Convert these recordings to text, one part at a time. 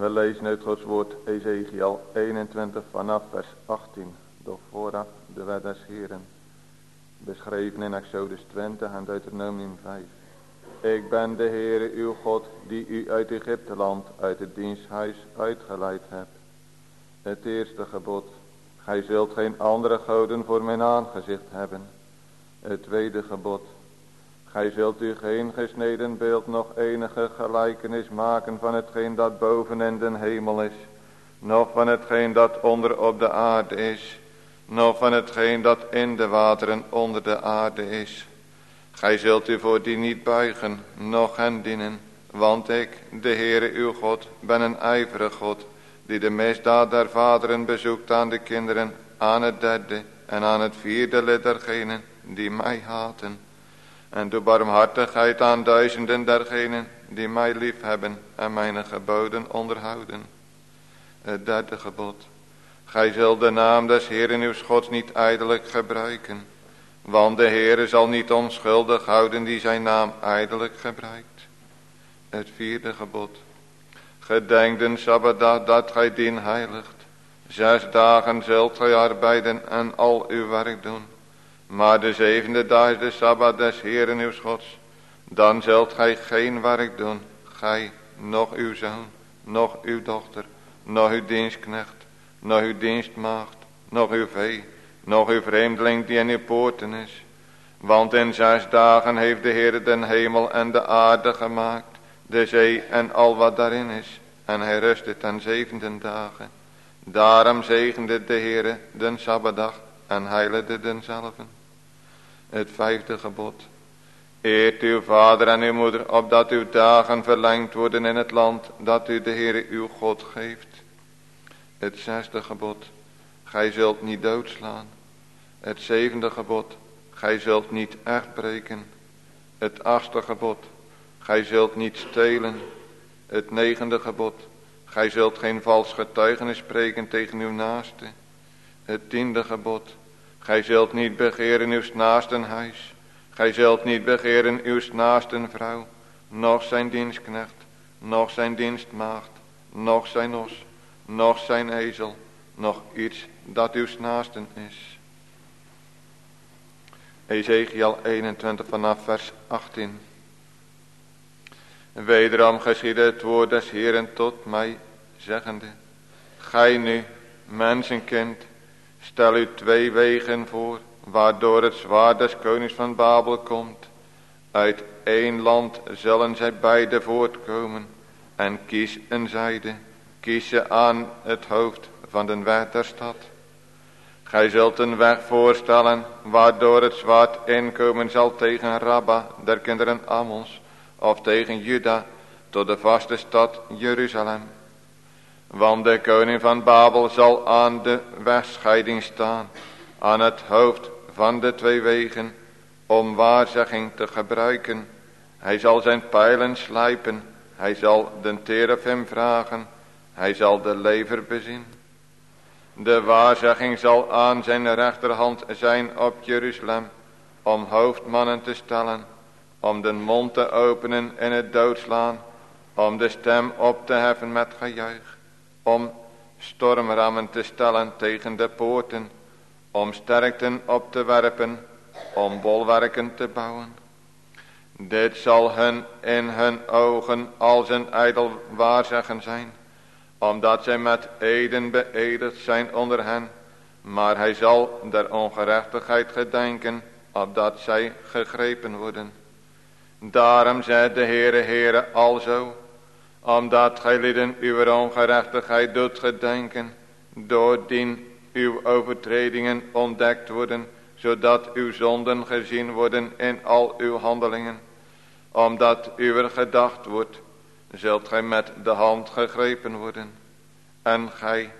We lezen uit Gods woord Ezekiel 21 vanaf vers 18. Doch vooraf de wet des Heren. Beschreven in Exodus 20 en Deuteronomium 5. Ik ben de Heere uw God die u uit Egypte land, uit het diensthuis uitgeleid hebt. Het eerste gebod. Gij zult geen andere goden voor mijn aangezicht hebben. Het tweede gebod. Gij zult u geen gesneden beeld nog enige gelijkenis maken van hetgeen dat boven in den hemel is. Nog van hetgeen dat onder op de aarde is. Nog van hetgeen dat in de wateren onder de aarde is. Gij zult u voor die niet buigen, noch hen dienen. Want ik, de Heere uw God, ben een ijverige God, die de misdaad der vaderen bezoekt aan de kinderen, aan het derde en aan het vierde lid dergenen die mij haten en doe barmhartigheid aan duizenden dergenen die mij lief hebben en mijn geboden onderhouden. Het derde gebod. Gij zult de naam des Heeren uw Gods niet ijdelijk gebruiken. Want de Heere zal niet onschuldig houden die zijn naam ijdelijk gebruikt. Het vierde gebod. Gedenk den Sabbatdag dat gij dien heiligt. Zes dagen zult gij arbeiden en al uw werk doen. Maar de zevende dag is de Sabbat des Heeren uw Gods. Dan zult gij geen werk doen, gij, nog uw zoon, nog uw dochter, nog uw dienstknecht, nog uw dienstmaagd, nog uw vee, nog uw vreemdeling die in uw poorten is. Want in zes dagen heeft de Heer den hemel en de aarde gemaakt, de zee en al wat daarin is. En hij rustte ten zevende dagen. Daarom zegende de Heer den Sabbatdag en heiligde denzelven. Het vijfde gebod. Eert uw vader en uw moeder, opdat uw dagen verlengd worden in het land dat u de Heere uw God geeft. Het zesde gebod. Gij zult niet doodslaan. Het zevende gebod. Gij zult niet echt. Het achtste gebod. Gij zult niet stelen. Het negende gebod. Gij zult geen vals getuigenis spreken tegen uw naaste. Het tiende gebod. Gij zult niet begeren uw naasten huis. Gij zult niet begeren uw naasten vrouw. Nog zijn dienstknecht. Nog zijn dienstmaagd. Nog zijn os. Nog zijn ezel. Nog iets dat uw naasten is. Ezekiel 21 vanaf vers 18. Wederom geschiedde het woord des Heeren tot mij, zeggende. Gij nu, mensenkind, Stel u twee wegen voor, waardoor het zwaard des konings van Babel komt. Uit één land zullen zij beide voortkomen. En kies een zijde, kies ze aan het hoofd van de weg der stad. Gij zult een weg voorstellen, waardoor het zwaard inkomen zal tegen Rabba, der kinderen Ammons, of tegen Juda, tot de vaste stad Jeruzalem. Want de koning van Babel zal aan de wegscheiding staan, aan het hoofd van de twee wegen, om waarzegging te gebruiken. Hij zal zijn pijlen slijpen, hij zal den terafim vragen, hij zal de lever bezien. De waarzegging zal aan zijn rechterhand zijn op Jeruzalem, om hoofdmannen te stellen, om de mond te openen in het doodslaan, om de stem op te heffen met gejuich om stormrammen te stellen tegen de poorten, om sterkten op te werpen, om bolwerken te bouwen. Dit zal hun in hun ogen als een ijdel waarzeggen zijn, omdat zij met eden beëdigd zijn onder hen, maar hij zal der ongerechtigheid gedenken, opdat zij gegrepen worden. Daarom zei de Heere Heere alzo, omdat gij lieden uw ongerechtigheid doet gedenken, doordien uw overtredingen ontdekt worden, zodat uw zonden gezien worden in al uw handelingen. Omdat uw gedacht wordt, zult gij met de hand gegrepen worden. En gij,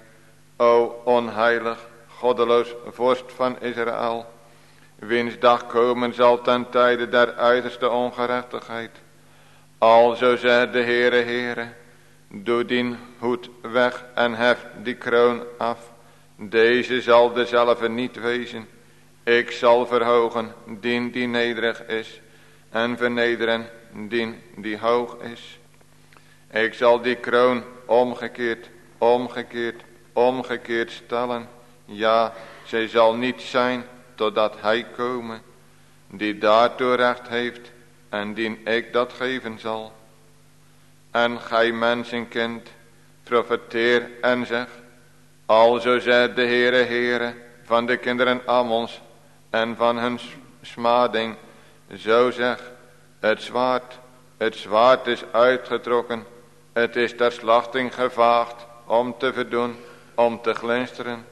o onheilig, goddeloos vorst van Israël, wiens dag komen zal ten tijde der uiterste ongerechtigheid, Alzo zei de Heere Heere, doe dien hoed weg en hef die kroon af. Deze zal dezelfde niet wezen. Ik zal verhogen dien die nederig is en vernederen dien die hoog is. Ik zal die kroon omgekeerd, omgekeerd, omgekeerd stellen. Ja, zij zal niet zijn totdat hij komen, die daartoe recht heeft en dien ik dat geven zal. En gij mensenkind, profeteer en zeg, alzo zegt de Heere Heere van de kinderen Ammons en van hun smading, zo zeg, het zwaard, het zwaard is uitgetrokken, het is ter slachting gevaagd om te verdoen, om te glinsteren.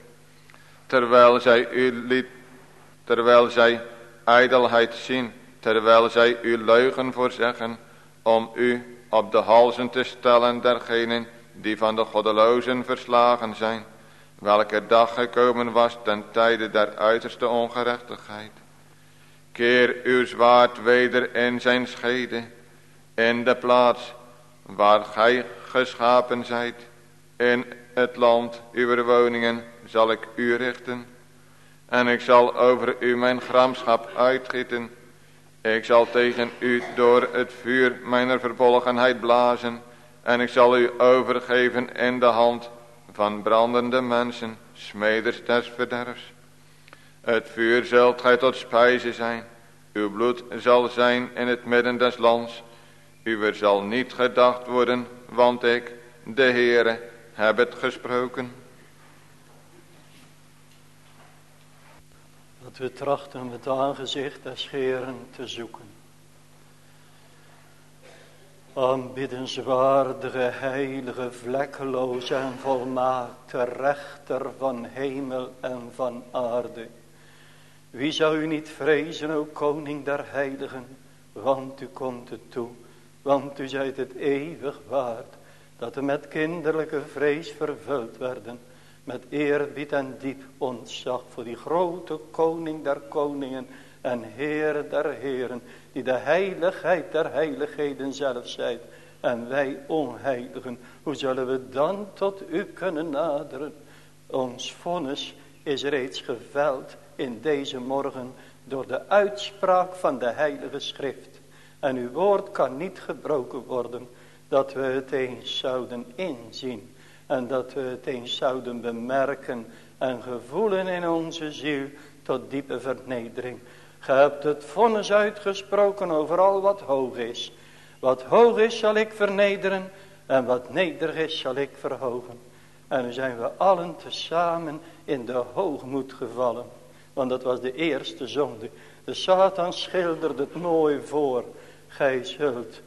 Terwijl zij u liet, terwijl zij ijdelheid zien, terwijl zij u leugen voorzeggen, om u op de halzen te stellen dergenen die van de goddelozen verslagen zijn, welke dag gekomen was ten tijde der uiterste ongerechtigheid. Keer uw zwaard weder in zijn schede, in de plaats waar gij geschapen zijt, in het land uw woningen zal ik u richten, en ik zal over u mijn gramschap uitgieten. Ik zal tegen u door het vuur mijner vervolgenheid blazen, en ik zal u overgeven in de hand van brandende mensen, smeders des verderfs. Het vuur zult gij tot spijze zijn. Uw bloed zal zijn in het midden des lands. Uwer zal niet gedacht worden, want ik, de Heere, heb het gesproken. Dat we trachten het aangezicht des Heeren te zoeken. Aanbiddenswaardige, heilige, vlekkeloze en volmaakte rechter van hemel en van aarde. Wie zou u niet vrezen, o koning der heiligen, want u komt het toe, want u zijt het eeuwig waard, dat we met kinderlijke vrees vervuld werden, met eerbied en diep ontzag voor die grote koning der koningen en Heer der heren, die de heiligheid der heiligheden zelf zijt, en wij onheiligen, hoe zullen we dan tot u kunnen naderen? Ons vonnis is reeds geveld in deze morgen door de uitspraak van de heilige schrift. En uw woord kan niet gebroken worden, dat we het eens zouden inzien. En dat we het eens zouden bemerken en gevoelen in onze ziel tot diepe vernedering. Ge hebt het vonnis uitgesproken over al wat hoog is. Wat hoog is zal ik vernederen en wat nederig is zal ik verhogen. En nu zijn we allen tezamen in de hoogmoed gevallen. Want dat was de eerste zonde. De Satan schilderde het mooi voor. Gij zult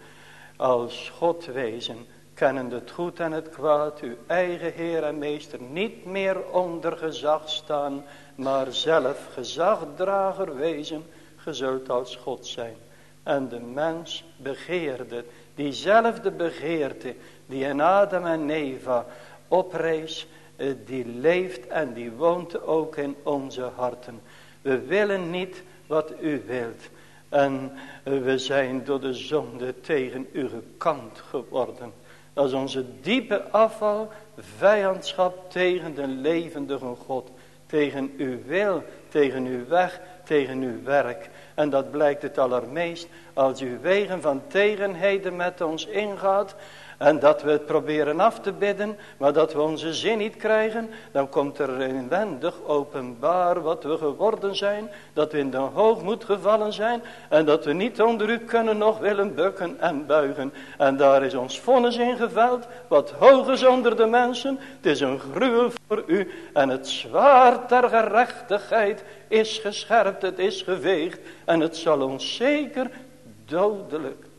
als God wezen, kennende het goed en het kwaad, uw eigen Heer en Meester, niet meer onder gezag staan, maar zelf gezagdrager wezen, gezult als God zijn. En de mens begeerde, diezelfde begeerte, die in Adam en Eva oprees, eh, die leeft en die woont ook in onze harten. We willen niet wat u wilt. En we zijn door de zonde tegen u gekant geworden. Dat is onze diepe afval, vijandschap tegen de levendige God. Tegen uw wil, tegen uw weg, tegen uw werk. En dat blijkt het allermeest als uw wegen van tegenheden met ons ingaat. En dat we het proberen af te bidden, maar dat we onze zin niet krijgen. Dan komt er inwendig openbaar wat we geworden zijn. Dat we in de hoogmoed gevallen zijn. En dat we niet onder u kunnen nog willen bukken en buigen. En daar is ons vonnis ingeveld. Wat hoog is onder de mensen. Het is een gruwel voor u. En het zwaard der gerechtigheid is gescherpt. Het is geveegd. En het zal ons zeker dodelijk.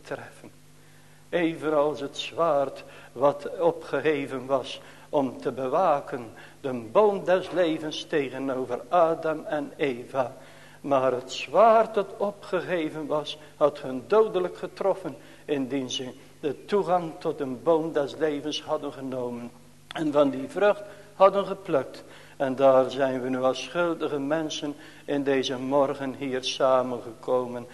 Evenals het zwaard wat opgeheven was om te bewaken de boom des levens tegenover Adam en Eva. Maar het zwaard dat opgegeven was, had hun dodelijk getroffen, indien ze de toegang tot een boom des levens hadden genomen. En van die vrucht hadden geplukt. En daar zijn we nu als schuldige mensen in deze morgen hier samengekomen.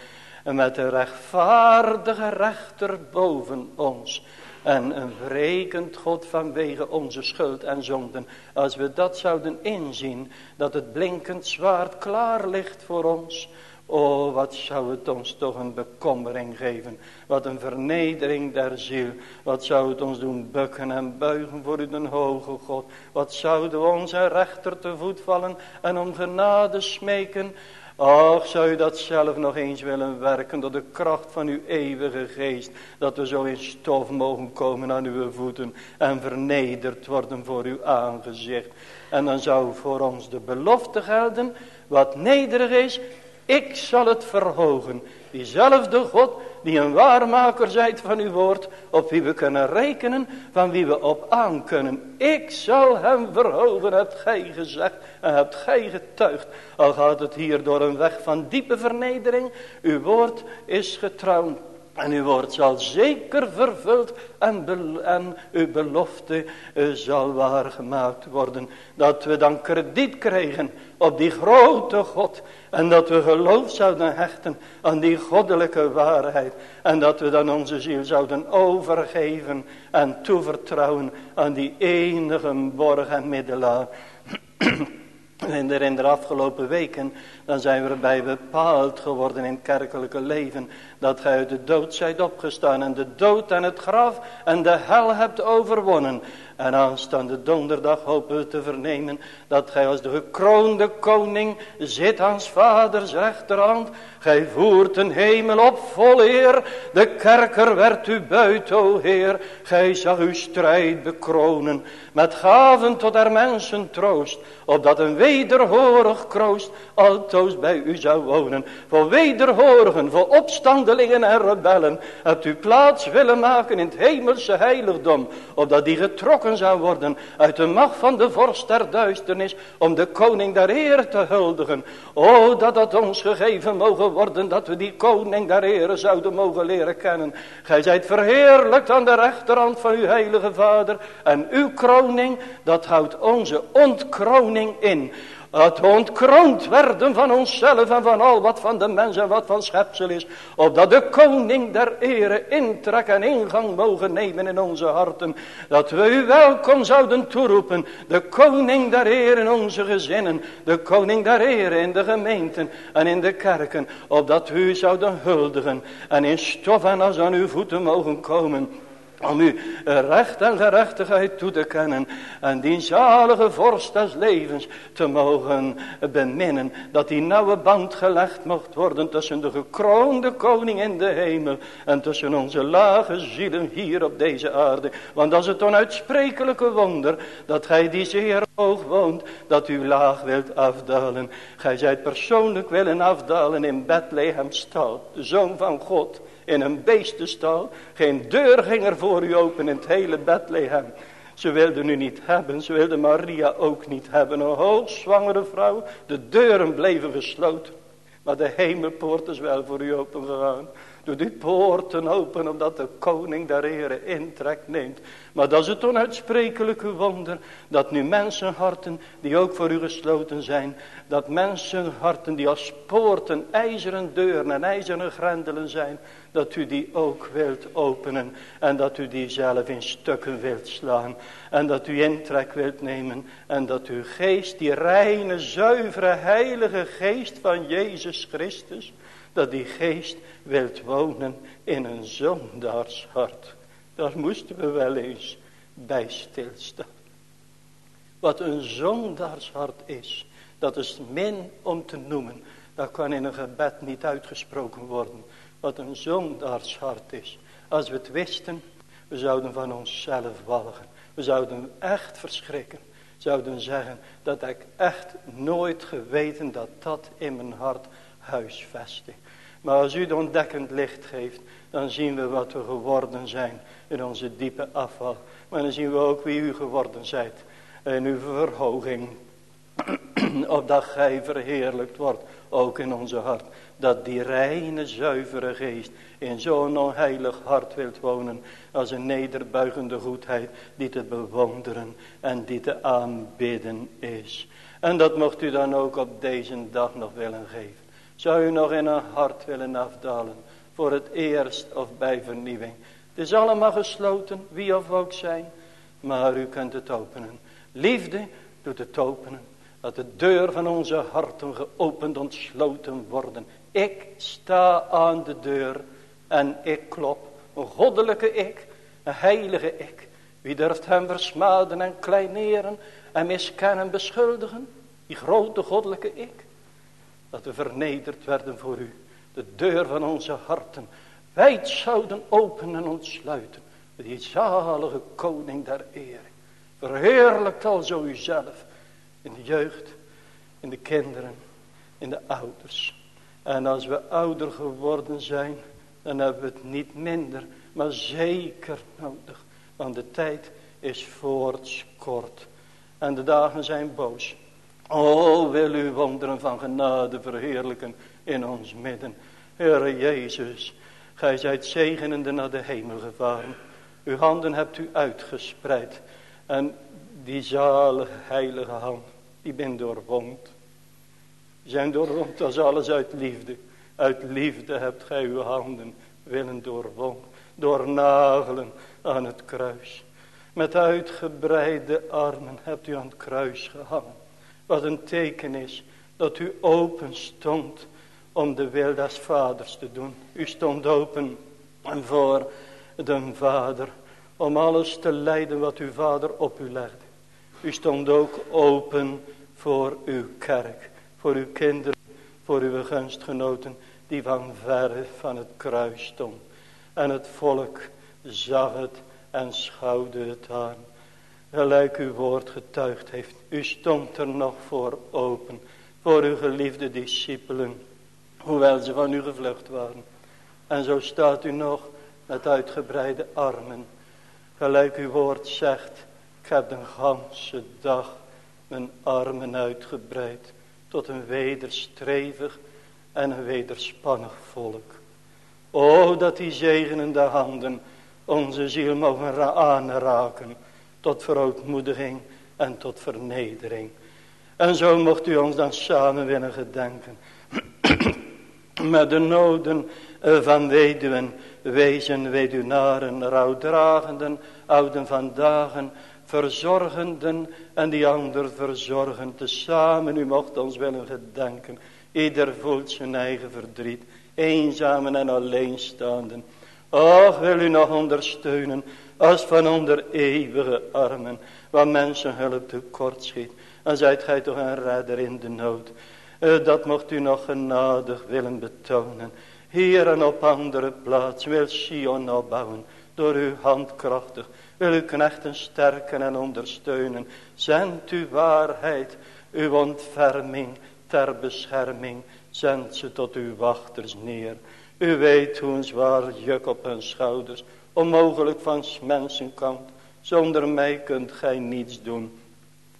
En met de rechtvaardige rechter boven ons. En een wrekend God vanwege onze schuld en zonden. Als we dat zouden inzien. Dat het blinkend zwaard klaar ligt voor ons. Oh, wat zou het ons toch een bekommering geven. Wat een vernedering der ziel. Wat zou het ons doen bukken en buigen voor u den hoge God. Wat zouden we onze rechter te voet vallen en om genade smeken. Och, zou u dat zelf nog eens willen werken door de kracht van uw eeuwige geest. Dat we zo in stof mogen komen aan uw voeten en vernederd worden voor uw aangezicht. En dan zou voor ons de belofte gelden, wat nederig is, ik zal het verhogen. Diezelfde God die een waarmaker zijt van uw woord. Op wie we kunnen rekenen. Van wie we op aan kunnen. Ik zal hem verhogen hebt gij gezegd. En hebt gij getuigd. Al gaat het hier door een weg van diepe vernedering. Uw woord is getrouw. En uw woord zal zeker vervuld en, en uw belofte uh, zal waargemaakt worden. Dat we dan krediet krijgen op die grote God. En dat we geloof zouden hechten aan die goddelijke waarheid. En dat we dan onze ziel zouden overgeven en toevertrouwen aan die enige borg en middelaar. In de afgelopen weken, dan zijn we erbij bepaald geworden in het kerkelijke leven. Dat gij uit de dood zijt opgestaan en de dood en het graf en de hel hebt overwonnen. En aanstaande donderdag hopen we te vernemen dat gij als de gekroonde koning zit aan vaders rechterhand. Gij voert een hemel op vol eer. De kerker werd u buiten, o Heer. Gij zag uw strijd bekronen met gaven tot der mensen troost. Opdat een wederhorig kroost altoos bij u zou wonen. Voor wederhorigen, voor opstandelingen en rebellen. Hebt u plaats willen maken in het hemelse heiligdom. Opdat die getrokken zou worden uit de macht van de vorst der duisternis. Om de koning der Heer te huldigen. O dat dat ons gegeven mogen worden. Dat we die koning der Heer zouden mogen leren kennen. Gij zijt verheerlijkt aan de rechterhand van uw heilige vader. En uw kroning dat houdt onze ontkroning in. Het ontkroond werden van onszelf en van al wat van de mens en wat van schepsel is. Opdat de koning der ere intrek en ingang mogen nemen in onze harten. Dat we u welkom zouden toeroepen. De koning der ere in onze gezinnen. De koning der ere in de gemeenten en in de kerken. Opdat we u zouden huldigen en in stof en als aan uw voeten mogen komen om u recht en gerechtigheid toe te kennen. En die zalige vorst des levens te mogen beminnen. Dat die nauwe band gelegd mocht worden tussen de gekroonde koning in de hemel. En tussen onze lage zielen hier op deze aarde. Want dat is het onuitsprekelijke wonder. Dat gij die zeer hoog woont. Dat u laag wilt afdalen. Gij zijt persoonlijk willen afdalen in Bethlehem stad. De zoon van God in een beestenstal. Geen deur ging er voor u open in het hele Bethlehem. Ze wilden u niet hebben, ze wilden Maria ook niet hebben. Een hoogzwangere vrouw, de deuren bleven gesloten. Maar de hemelpoort is wel voor u open gegaan. Doe die poorten open, omdat de koning der heren intrek neemt. Maar dat is het onuitsprekelijke wonder, dat nu mensenharten, die ook voor u gesloten zijn, dat mensenharten die als poorten, ijzeren deuren en ijzeren grendelen zijn, dat u die ook wilt openen en dat u die zelf in stukken wilt slaan en dat u intrek wilt nemen en dat uw geest, die reine, zuivere, heilige geest van Jezus Christus, dat die geest wilt wonen in een zondaars hart. Daar moesten we wel eens bij stilstaan. Wat een zondaars hart is, dat is min om te noemen. Dat kan in een gebed niet uitgesproken worden. Wat een zondaarshart is. Als we het wisten, we zouden van onszelf walgen. We zouden echt verschrikken. Zouden zeggen dat ik echt nooit geweten dat dat in mijn hart huisvestte. Maar als u de ontdekkend licht geeft, dan zien we wat we geworden zijn in onze diepe afval. Maar dan zien we ook wie u geworden zijt in uw verhoging. Opdat gij verheerlijkt wordt, ook in onze hart. Dat die reine, zuivere geest in zo'n onheilig hart wilt wonen. Als een nederbuigende goedheid die te bewonderen en die te aanbidden is. En dat mocht u dan ook op deze dag nog willen geven. Zou u nog in een hart willen afdalen. Voor het eerst of bij vernieuwing. Het is allemaal gesloten, wie of ook zijn. Maar u kunt het openen. Liefde doet het openen. Dat de deur van onze harten geopend ontsloten worden. Ik sta aan de deur en ik klop. Een goddelijke ik, een heilige ik. Wie durft hem versmaden en kleineren en miskennen beschuldigen? Die grote goddelijke ik. Dat we vernederd werden voor u. De deur van onze harten wijd zouden openen en ontsluiten. Die zalige koning der eer. Verheerlijkt al zo uzelf. In de jeugd, in de kinderen, in de ouders. En als we ouder geworden zijn, dan hebben we het niet minder, maar zeker nodig. Want de tijd is voorts kort. En de dagen zijn boos. O, wil u wonderen van genade verheerlijken in ons midden. Heere Jezus, gij zijt zegenende naar de hemel gevaren. Uw handen hebt u uitgespreid. En die zalige heilige hand, die ben doorwond. Zijn doorwond als alles uit liefde. Uit liefde hebt gij uw handen willen doorwond. Doornagelen aan het kruis. Met uitgebreide armen hebt u aan het kruis gehangen. Wat een teken is dat u open stond om de wil des vaders te doen. U stond open voor de vader om alles te leiden wat uw vader op u legde. U stond ook open voor uw kerk, voor uw kinderen, voor uw gunstgenoten die van verre van het kruis stond. En het volk zag het en schouwde het aan. Gelijk uw woord getuigd heeft. U stond er nog voor open. Voor uw geliefde discipelen. Hoewel ze van u gevlucht waren. En zo staat u nog met uitgebreide armen. Gelijk uw woord zegt. Ik heb de ganse dag mijn armen uitgebreid. Tot een wederstrevig en een wederspannig volk. O dat die zegenende handen onze ziel mogen aanraken tot verootmoediging en tot vernedering. En zo mocht u ons dan samen willen gedenken. Met de noden eh, van weduwen, wezen, weduwnaren, rouwdragenden, ouden van dagen, verzorgenden en die ander verzorgen. Tezamen u mocht ons willen gedenken. Ieder voelt zijn eigen verdriet, eenzamen en alleenstaanden. Och, wil u nog ondersteunen als van onder eeuwige armen, waar mensen hulp tekort schiet. Dan zijt gij toch een redder in de nood. Eh, dat mocht u nog genadig willen betonen. Hier en op andere plaats wil Sion opbouwen. Door uw handkrachtig wil uw knechten sterken en ondersteunen. Zend uw waarheid, uw ontferming ter bescherming. Zend ze tot uw wachters neer. U weet hoe een zwaar juk op hun schouders onmogelijk van mensenkant. Zonder mij kunt gij niets doen.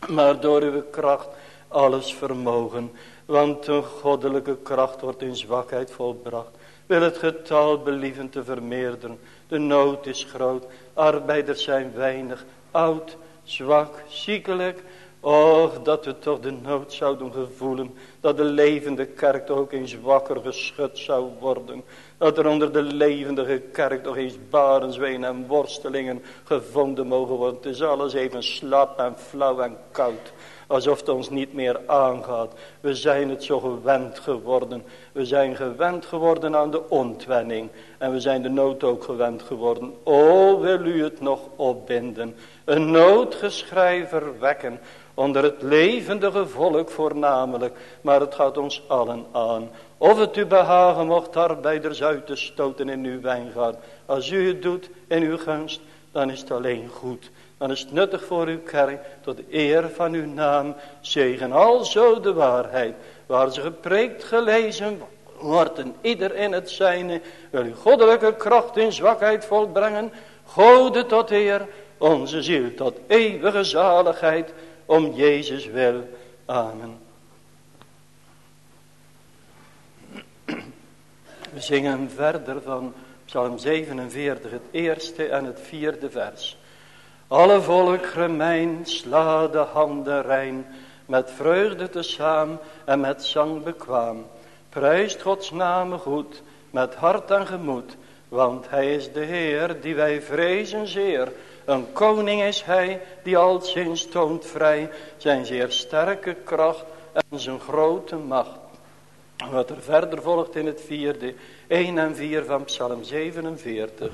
Maar door uw kracht alles vermogen. Want een goddelijke kracht wordt in zwakheid volbracht. Wil het getal believen te vermeerderen. De nood is groot. Arbeiders zijn weinig. Oud, zwak, ziekelijk. Och, dat we toch de nood zouden gevoelen. Dat de levende kerk ook eens wakker geschud zou worden. Dat er onder de levendige kerk nog eens barenzween en worstelingen gevonden mogen worden. Het is alles even slap en flauw en koud. Alsof het ons niet meer aangaat. We zijn het zo gewend geworden. We zijn gewend geworden aan de ontwenning. En we zijn de nood ook gewend geworden. O, wil u het nog opbinden. Een noodgeschrijver wekken. Onder het levendige volk voornamelijk. Maar het gaat ons allen aan. Of het u behagen mocht arbeiders uit te stoten in uw wijngaard. Als u het doet in uw gunst, dan is het alleen goed. Dan is het nuttig voor uw kerk, tot de eer van uw naam. Zegen alzo de waarheid, waar ze gepreekt, gelezen wordt en ieder in het zijne. Wil uw goddelijke kracht in zwakheid volbrengen. Gode tot eer, onze ziel tot eeuwige zaligheid. Om Jezus wil. Amen. We zingen verder van Psalm 47, het eerste en het vierde vers. Alle volk gemeen, sla de handen rein, met vreugde te saam en met zang bekwaam. Prijst Gods naam goed, met hart en gemoed, want hij is de Heer die wij vrezen zeer. Een koning is hij die al sinds toont vrij zijn zeer sterke kracht en zijn grote macht. Wat er verder volgt in het vierde, 1 en 4 van Psalm 47.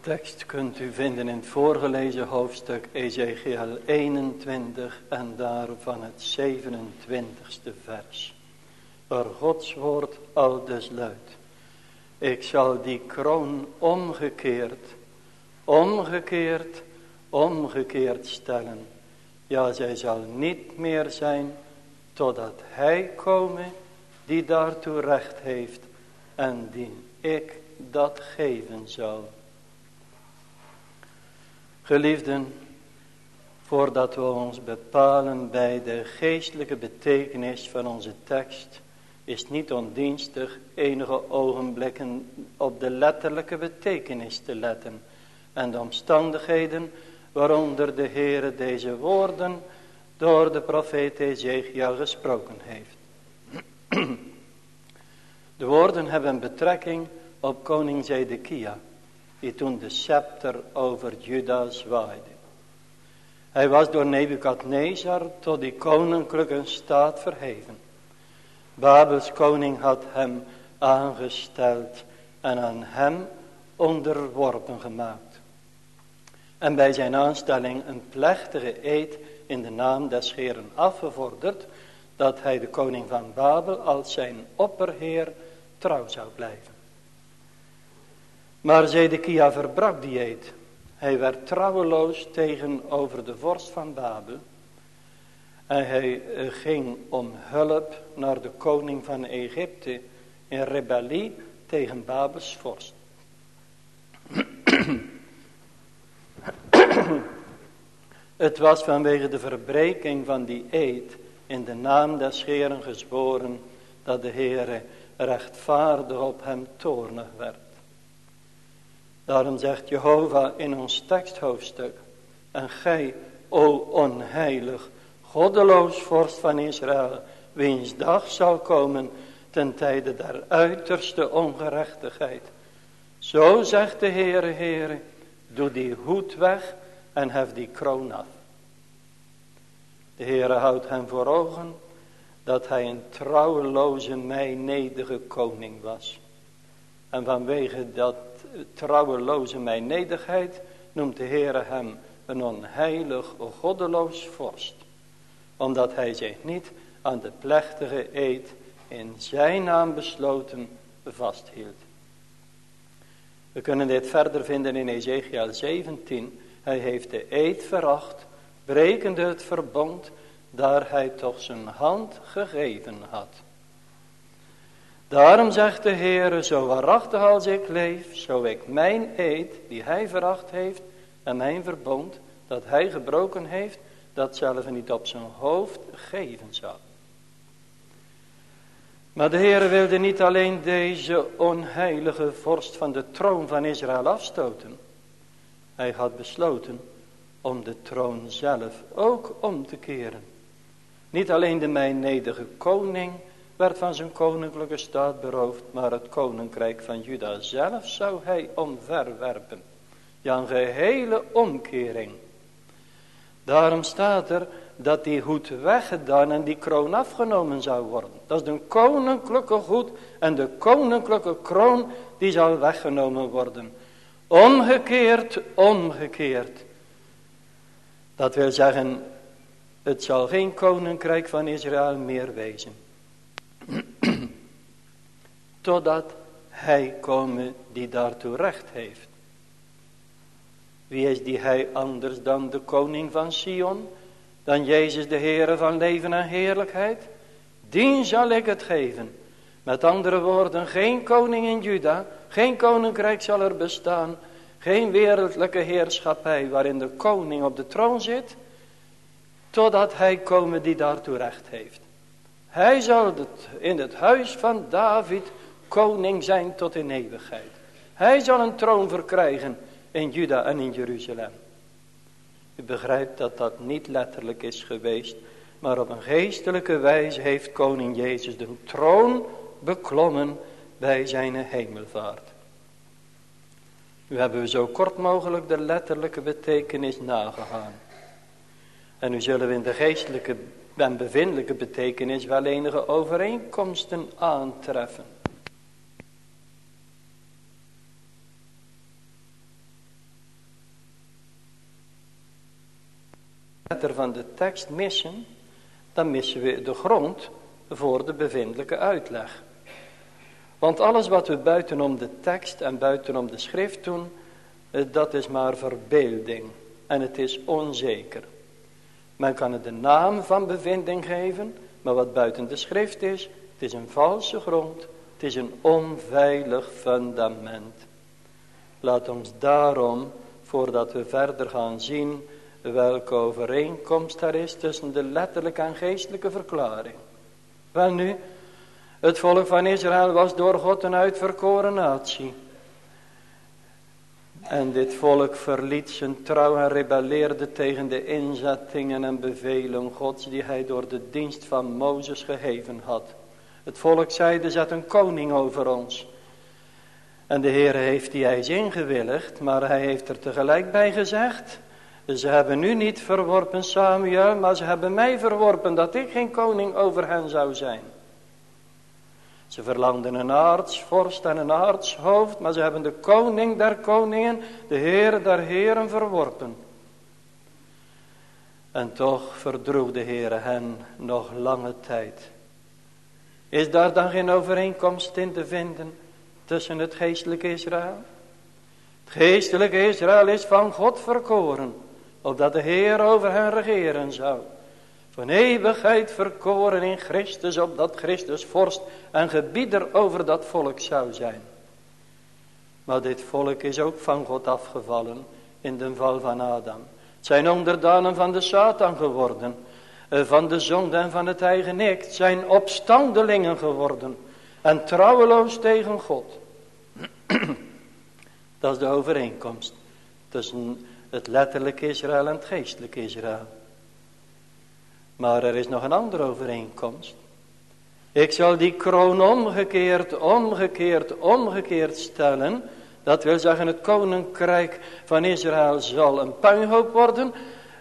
Tekst kunt u vinden in het voorgelezen hoofdstuk Ezekiel 21 en daarvan het 27ste vers. Waar Gods woord al dus luidt. Ik zal die kroon omgekeerd, omgekeerd, omgekeerd stellen. Ja, zij zal niet meer zijn totdat hij komen die daartoe recht heeft en die ik dat geven zal. Geliefden, voordat we ons bepalen bij de geestelijke betekenis van onze tekst, is niet ondienstig enige ogenblikken op de letterlijke betekenis te letten en de omstandigheden waaronder de Heere deze woorden door de profeet Ezekiel gesproken heeft. De woorden hebben betrekking op koning Zedekia die toen de scepter over Juda zwaaide. Hij was door Nebukadnezar tot die koninklijke staat verheven. Babels koning had hem aangesteld en aan hem onderworpen gemaakt. En bij zijn aanstelling een plechtige eed in de naam des Heeren afgevorderd, dat hij de koning van Babel als zijn opperheer trouw zou blijven. Maar Zedekia verbrak die eed. Hij werd trouweloos tegenover de vorst van Babel. En hij eh, ging om hulp naar de koning van Egypte in rebellie tegen Babels vorst. Het was vanwege de verbreking van die eed in de naam des Heeren gezworen dat de Heere rechtvaardig op hem toornig werd. Daarom zegt Jehovah in ons teksthoofdstuk. En gij, o onheilig, goddeloos vorst van Israël, wiens dag zal komen ten tijde der uiterste ongerechtigheid. Zo zegt de Heere, Heere, doe die hoed weg en hef die kroon af. De Heere houdt hem voor ogen dat hij een trouweloze, mij nederige koning was. En vanwege dat trouweloze mijnedigheid noemt de Heere hem een onheilig, goddeloos vorst. Omdat hij zich niet aan de plechtige eed in zijn naam besloten vasthield. We kunnen dit verder vinden in Ezekiel 17. Hij heeft de eed veracht, brekende het verbond, daar hij toch zijn hand gegeven had. Daarom zegt de Heere, zo waarachtig als ik leef, zo ik mijn eed, die hij veracht heeft, en mijn verbond, dat hij gebroken heeft, dat zelf niet op zijn hoofd geven zal. Maar de Heere wilde niet alleen deze onheilige vorst van de troon van Israël afstoten. Hij had besloten om de troon zelf ook om te keren. Niet alleen de mijnedige koning, werd van zijn koninklijke staat beroofd, maar het koninkrijk van Juda zelf zou hij omverwerpen. Ja, een gehele omkering. Daarom staat er dat die hoed weggedaan en die kroon afgenomen zou worden. Dat is de koninklijke hoed en de koninklijke kroon die zal weggenomen worden. Omgekeerd, omgekeerd. Dat wil zeggen, het zal geen koninkrijk van Israël meer wezen. Totdat hij komen die daartoe recht heeft. Wie is die hij anders dan de koning van Sion? Dan Jezus de Heere van leven en heerlijkheid? Dien zal ik het geven. Met andere woorden, geen koning in Juda, geen koninkrijk zal er bestaan. Geen wereldlijke heerschappij waarin de koning op de troon zit. Totdat hij komen die daartoe recht heeft. Hij zal in het huis van David koning zijn tot in eeuwigheid. Hij zal een troon verkrijgen in Juda en in Jeruzalem. U begrijpt dat dat niet letterlijk is geweest. Maar op een geestelijke wijze heeft koning Jezus de troon beklommen bij zijn hemelvaart. Nu hebben we zo kort mogelijk de letterlijke betekenis nagegaan. En nu zullen we in de geestelijke dan bevindelijke betekenis wel enige overeenkomsten aantreffen. letter van de tekst missen, dan missen we de grond voor de bevindelijke uitleg. Want alles wat we buitenom de tekst en buitenom de schrift doen, eh, dat is maar verbeelding en het is onzeker. Men kan het de naam van bevinding geven, maar wat buiten de schrift is, het is een valse grond. Het is een onveilig fundament. Laat ons daarom, voordat we verder gaan zien, welke overeenkomst er is tussen de letterlijke en geestelijke verklaring. Wel nu, het volk van Israël was door God een uitverkoren natie. En dit volk verliet zijn trouw en rebelleerde tegen de inzettingen en bevelen gods die hij door de dienst van Mozes gegeven had. Het volk zeide, zet een koning over ons. En de Heer heeft die eis ingewilligd, maar hij heeft er tegelijk bij gezegd, ze hebben nu niet verworpen Samuel, maar ze hebben mij verworpen dat ik geen koning over hen zou zijn. Ze verlangden een aartsvorst en een aartshoofd, maar ze hebben de koning der koningen, de Heer der heren verworpen. En toch verdroeg de Heer hen nog lange tijd. Is daar dan geen overeenkomst in te vinden tussen het geestelijke Israël? Het geestelijke Israël is van God verkoren, opdat de Heer over hen regeren zou. Van eeuwigheid verkoren in Christus, opdat Christus vorst en gebieder over dat volk zou zijn. Maar dit volk is ook van God afgevallen in de val van Adam. Het zijn onderdanen van de Satan geworden. Eh, van de zonde en van het eigen ik. Het zijn opstandelingen geworden. En trouweloos tegen God. Dat is de overeenkomst tussen het letterlijke Israël en het geestelijke Israël. Maar er is nog een andere overeenkomst. Ik zal die kroon omgekeerd, omgekeerd, omgekeerd stellen. Dat wil zeggen het koninkrijk van Israël zal een puinhoop worden.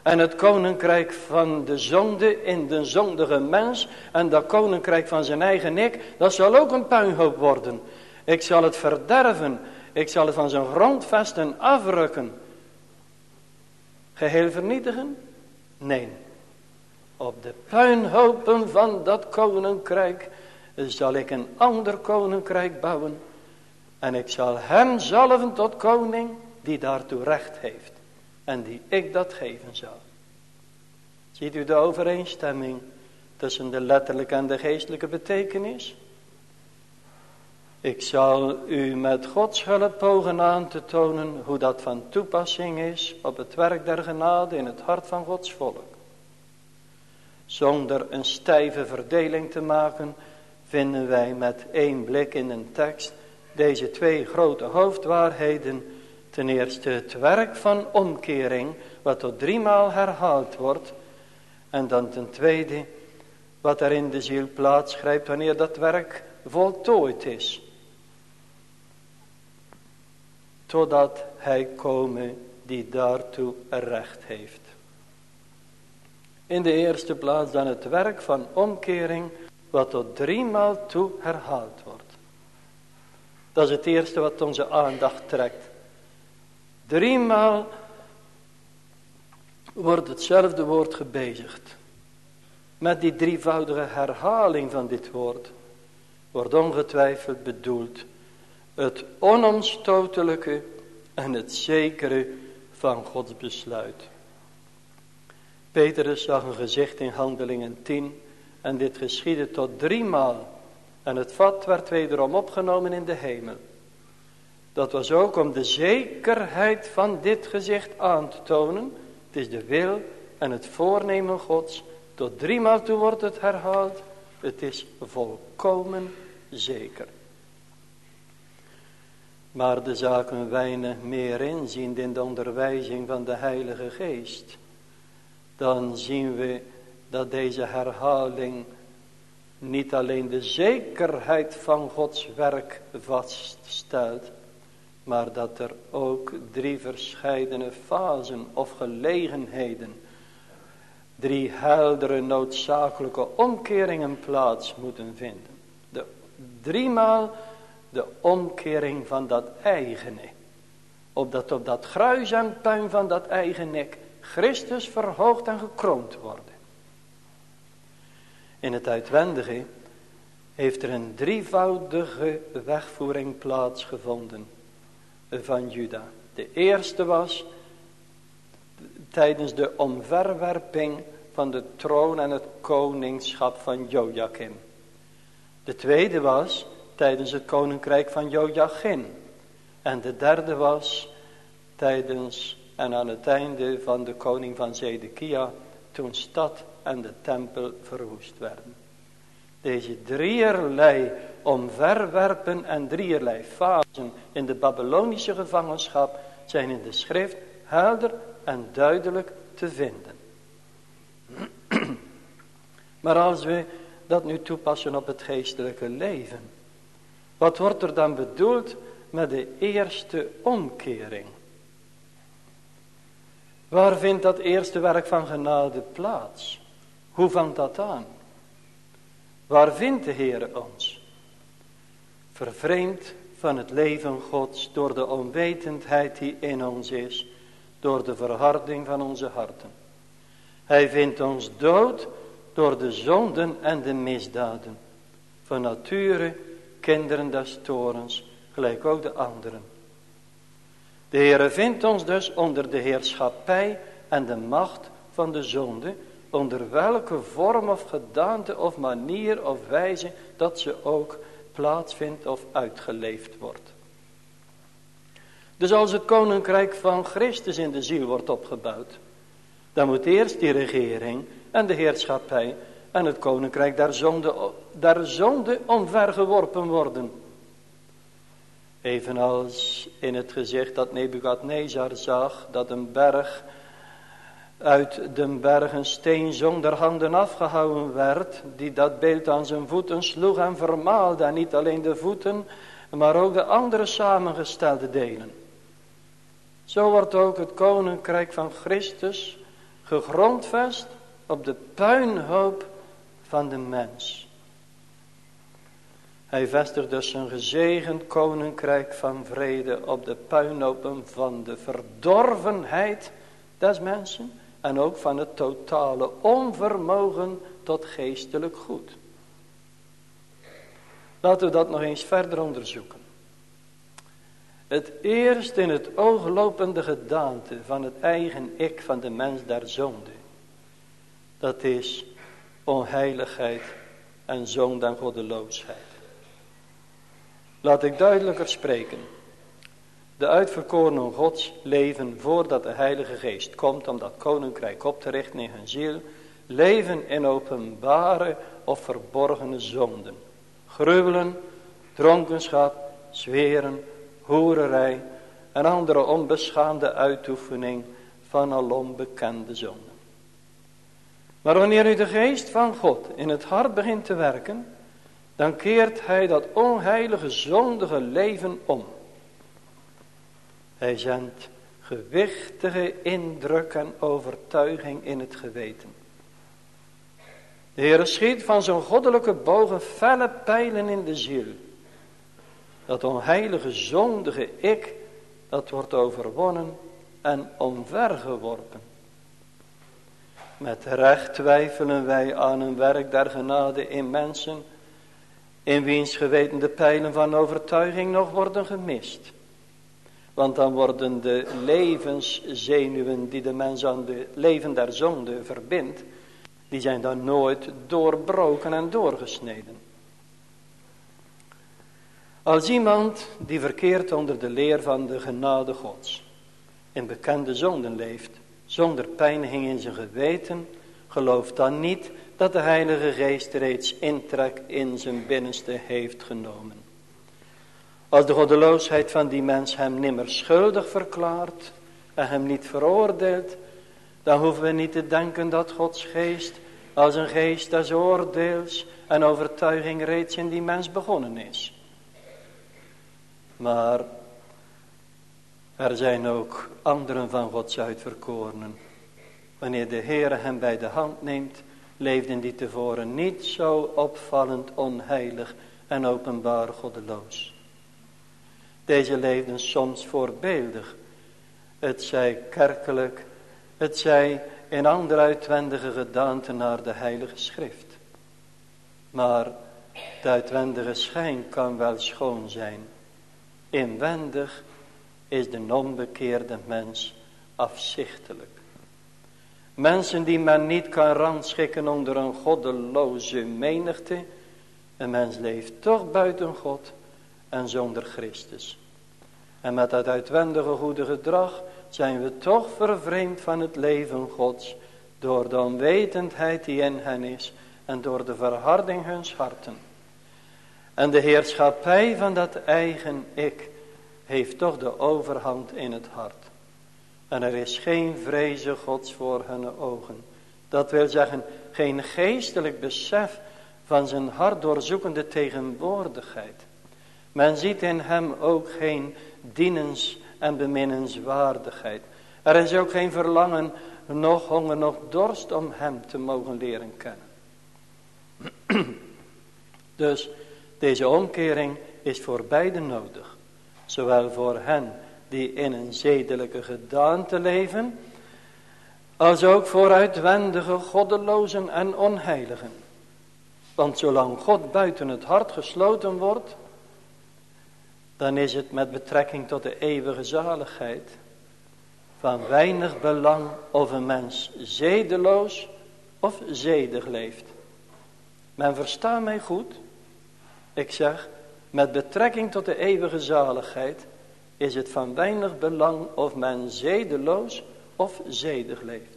En het koninkrijk van de zonde in de zondige mens. En dat koninkrijk van zijn eigen ik. Dat zal ook een puinhoop worden. Ik zal het verderven. Ik zal het van zijn grondvesten afrukken. Geheel vernietigen? Nee. Op de puinhopen van dat koninkrijk zal ik een ander koninkrijk bouwen. En ik zal hem zalven tot koning die daartoe recht heeft. En die ik dat geven zal. Ziet u de overeenstemming tussen de letterlijke en de geestelijke betekenis? Ik zal u met Gods hulp pogen aan te tonen hoe dat van toepassing is op het werk der genade in het hart van Gods volk. Zonder een stijve verdeling te maken, vinden wij met één blik in een tekst deze twee grote hoofdwaarheden. Ten eerste het werk van omkering, wat tot driemaal herhaald wordt. En dan ten tweede, wat er in de ziel plaatsgrijpt wanneer dat werk voltooid is. Totdat hij komen die daartoe recht heeft. In de eerste plaats dan het werk van omkering wat tot driemaal toe herhaald wordt. Dat is het eerste wat onze aandacht trekt. Driemaal wordt hetzelfde woord gebezigd. Met die drievoudige herhaling van dit woord wordt ongetwijfeld bedoeld het onomstotelijke en het zekere van Gods besluit. Petrus zag een gezicht in handelingen 10 en dit geschiedde tot driemaal. En het vat werd wederom opgenomen in de hemel. Dat was ook om de zekerheid van dit gezicht aan te tonen. Het is de wil en het voornemen gods. Tot driemaal toe wordt het herhaald. Het is volkomen zeker. Maar de zaken weinig meer inzien in de onderwijzing van de Heilige Geest dan zien we dat deze herhaling niet alleen de zekerheid van Gods werk vaststelt, maar dat er ook drie verscheidene fasen of gelegenheden, drie heldere noodzakelijke omkeringen plaats moeten vinden. De, driemaal de omkering van dat eigene. Opdat op dat gruis en puin van dat eigen nek Christus verhoogd en gekroond worden. In het uitwendige heeft er een drievoudige wegvoering plaatsgevonden van Juda. De eerste was tijdens de omverwerping van de troon en het koningschap van Joachim. De tweede was tijdens het koninkrijk van Joachim. En de derde was tijdens en aan het einde van de koning van Zedekia, toen stad en de tempel verwoest werden. Deze drieërlei omverwerpen en drieërlei fasen in de Babylonische gevangenschap zijn in de schrift helder en duidelijk te vinden. Maar als we dat nu toepassen op het geestelijke leven. Wat wordt er dan bedoeld met de eerste omkering? Waar vindt dat eerste werk van genade plaats? Hoe vangt dat aan? Waar vindt de Heer ons? Vervreemd van het leven Gods door de onwetendheid die in ons is, door de verharding van onze harten. Hij vindt ons dood door de zonden en de misdaden. Van nature kinderen des torens, gelijk ook de anderen. De Heere vindt ons dus onder de heerschappij en de macht van de zonde, onder welke vorm of gedaante of manier of wijze dat ze ook plaatsvindt of uitgeleefd wordt. Dus als het koninkrijk van Christus in de ziel wordt opgebouwd, dan moet eerst die regering en de heerschappij en het koninkrijk daar zonde, daar zonde omvergeworpen worden. Evenals in het gezicht dat Nebukadnezar zag, dat een berg uit de berg een steen zonder handen afgehouden werd, die dat beeld aan zijn voeten sloeg en vermaalde, niet alleen de voeten, maar ook de andere samengestelde delen. Zo wordt ook het koninkrijk van Christus gegrondvest op de puinhoop van de mens. Hij vestigt dus een gezegend koninkrijk van vrede op de puinhopen van de verdorvenheid des mensen en ook van het totale onvermogen tot geestelijk goed. Laten we dat nog eens verder onderzoeken. Het eerst in het ooglopende gedaante van het eigen ik van de mens der zonde. Dat is onheiligheid en zonde en goddeloosheid. Laat ik duidelijker spreken. De uitverkorenen gods leven voordat de heilige geest komt om dat koninkrijk op te richten in hun ziel. Leven in openbare of verborgene zonden. Gruwelen, dronkenschap, zweren, hoererij en andere onbeschaamde uitoefening van al onbekende zonden. Maar wanneer u de geest van God in het hart begint te werken, dan keert hij dat onheilige zondige leven om. Hij zendt gewichtige indruk en overtuiging in het geweten. De Heer schiet van zo'n goddelijke bogen felle pijlen in de ziel. Dat onheilige zondige ik, dat wordt overwonnen en omvergeworpen. Met recht twijfelen wij aan een werk der genade in mensen, in wiens geweten de pijlen van overtuiging nog worden gemist. Want dan worden de levenszenuwen die de mens aan de leven der zonde verbindt, die zijn dan nooit doorbroken en doorgesneden. Als iemand die verkeert onder de leer van de genade gods, in bekende zonden leeft, zonder pijniging in zijn geweten, gelooft dan niet dat de Heilige Geest reeds intrek in zijn binnenste heeft genomen. Als de goddeloosheid van die mens hem nimmer schuldig verklaart en hem niet veroordeelt, dan hoeven we niet te denken dat Gods geest als een geest des oordeels en overtuiging reeds in die mens begonnen is. Maar er zijn ook anderen van Gods uitverkorenen. Wanneer de Heer hem bij de hand neemt, leefden die tevoren niet zo opvallend onheilig en openbaar goddeloos. Deze leefden soms voorbeeldig, het zij kerkelijk Het zij in andere uitwendige gedaante naar de heilige schrift. Maar de uitwendige schijn kan wel schoon zijn. Inwendig is de onbekeerde mens afzichtelijk. Mensen die men niet kan rangschikken onder een goddeloze menigte. Een mens leeft toch buiten God en zonder Christus. En met dat uitwendige goede gedrag zijn we toch vervreemd van het leven Gods. Door de onwetendheid die in hen is en door de verharding huns harten. En de heerschappij van dat eigen ik heeft toch de overhand in het hart. En er is geen vreze gods voor hun ogen. Dat wil zeggen, geen geestelijk besef van zijn hart doorzoekende tegenwoordigheid. Men ziet in hem ook geen dienens en beminnenswaardigheid. Er is ook geen verlangen, nog honger, nog dorst om hem te mogen leren kennen. dus deze omkering is voor beiden nodig. Zowel voor hen die in een zedelijke gedaante leven, als ook voor uitwendige goddelozen en onheiligen. Want zolang God buiten het hart gesloten wordt, dan is het met betrekking tot de eeuwige zaligheid van weinig belang of een mens zedeloos of zedig leeft. Men verstaat mij goed. Ik zeg, met betrekking tot de eeuwige zaligheid is het van weinig belang of men zedeloos of zedig leeft.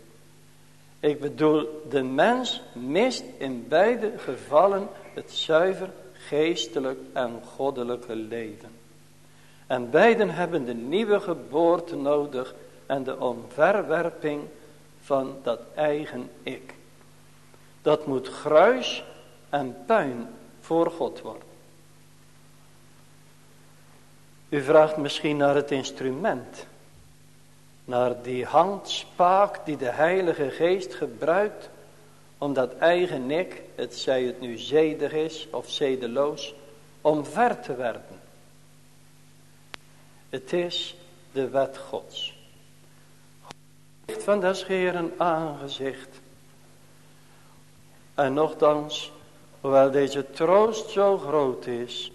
Ik bedoel, de mens mist in beide gevallen het zuiver geestelijk en goddelijke leven. En beiden hebben de nieuwe geboorte nodig en de omverwerping van dat eigen ik. Dat moet gruis en puin voor God worden. U vraagt misschien naar het instrument. Naar die handspaak die de Heilige Geest gebruikt om dat eigen ik, het zij het nu zedig is of zedeloos, omver te werpen. Het is de wet Gods. Van des Heeren aangezicht. En nogthans, hoewel deze troost zo groot is,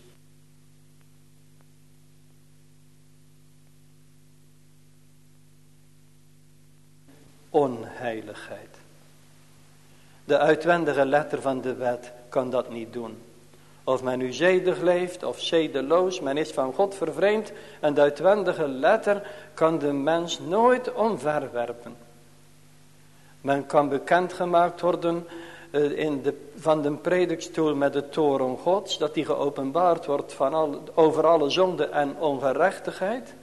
onheiligheid. De uitwendige letter van de wet kan dat niet doen. Of men nu zedig leeft of zedeloos, men is van God vervreemd en de uitwendige letter kan de mens nooit omverwerpen. Men kan bekendgemaakt worden eh, in de, van de predikstoel met de toren gods, dat die geopenbaard wordt van al, over alle zonde en ongerechtigheid.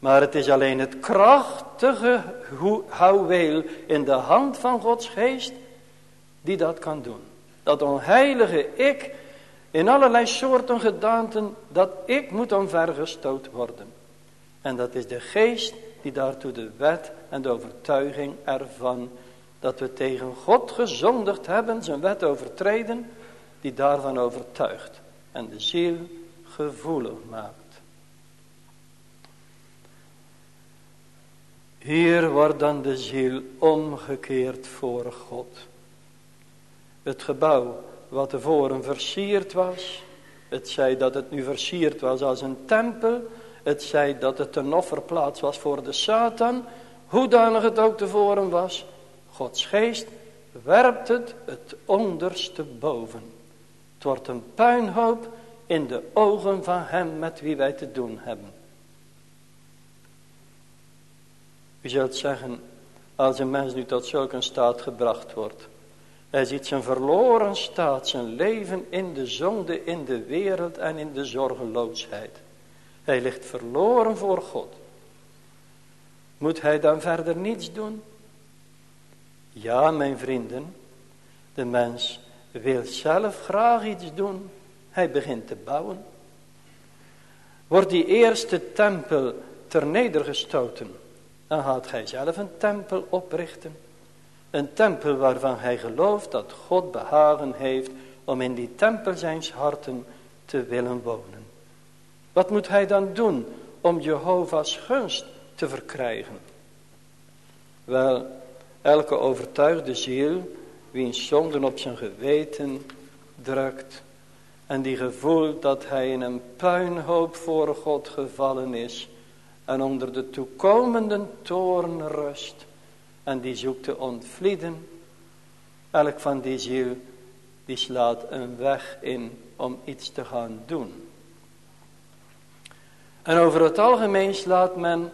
Maar het is alleen het krachtige houweel in de hand van Gods geest die dat kan doen. Dat onheilige ik in allerlei soorten gedaanten, dat ik moet omvergestoot worden. En dat is de geest die daartoe de wet en de overtuiging ervan dat we tegen God gezondigd hebben, zijn wet overtreden, die daarvan overtuigt en de ziel gevoelig maakt. Hier wordt dan de ziel omgekeerd voor God. Het gebouw wat tevoren versierd was. Het zei dat het nu versierd was als een tempel. Het zei dat het een offerplaats was voor de Satan. Hoedanig het ook tevoren was. Gods geest werpt het het onderste boven. Het wordt een puinhoop in de ogen van hem met wie wij te doen hebben. U zult zeggen, als een mens nu tot zulke staat gebracht wordt. Hij ziet zijn verloren staat, zijn leven in de zonde, in de wereld en in de zorgeloosheid. Hij ligt verloren voor God. Moet hij dan verder niets doen? Ja, mijn vrienden, de mens wil zelf graag iets doen. Hij begint te bouwen. Wordt die eerste tempel ter nedergestoten, dan gaat hij zelf een tempel oprichten. Een tempel waarvan hij gelooft dat God behagen heeft om in die tempel zijns harten te willen wonen. Wat moet hij dan doen om Jehovah's gunst te verkrijgen? Wel, elke overtuigde ziel, wiens zonden op zijn geweten drukt, en die gevoelt dat hij in een puinhoop voor God gevallen is, en onder de toekomende toorn rust, en die zoekt te ontvlieden, elk van die ziel, die slaat een weg in om iets te gaan doen. En over het algemeen slaat men,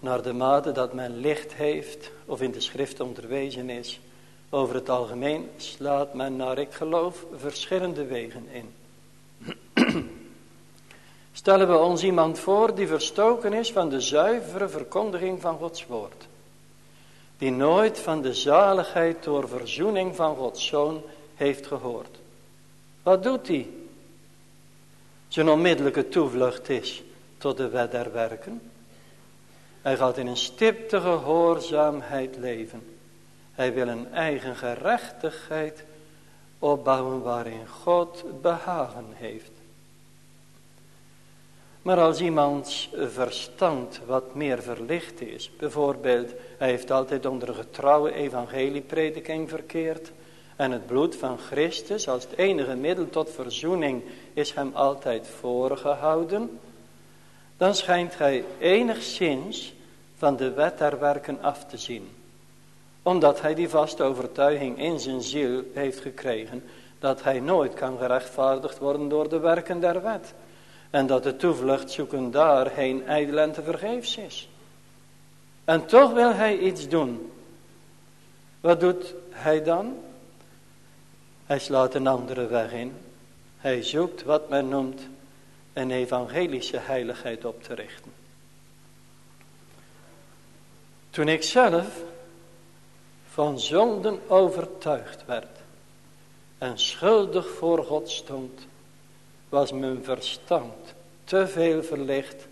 naar de mate dat men licht heeft, of in de schrift onderwezen is, over het algemeen slaat men naar ik geloof verschillende wegen in. Stellen we ons iemand voor die verstoken is van de zuivere verkondiging van Gods woord. Die nooit van de zaligheid door verzoening van Gods Zoon heeft gehoord. Wat doet hij? Zijn onmiddellijke toevlucht is tot de wet der werken. Hij gaat in een stipte gehoorzaamheid leven. Hij wil een eigen gerechtigheid opbouwen waarin God behagen heeft. Maar als iemands verstand wat meer verlicht is, bijvoorbeeld hij heeft altijd onder een getrouwe evangelieprediking verkeerd en het bloed van Christus als het enige middel tot verzoening is hem altijd voorgehouden, dan schijnt hij enigszins van de wet der werken af te zien. Omdat hij die vaste overtuiging in zijn ziel heeft gekregen dat hij nooit kan gerechtvaardigd worden door de werken der wet. En dat de toevlucht zoeken daarheen ijdel en te vergeefs is. En toch wil hij iets doen. Wat doet hij dan? Hij slaat een andere weg in. Hij zoekt wat men noemt een evangelische heiligheid op te richten. Toen ik zelf van zonden overtuigd werd en schuldig voor God stond, was mijn verstand te veel verlicht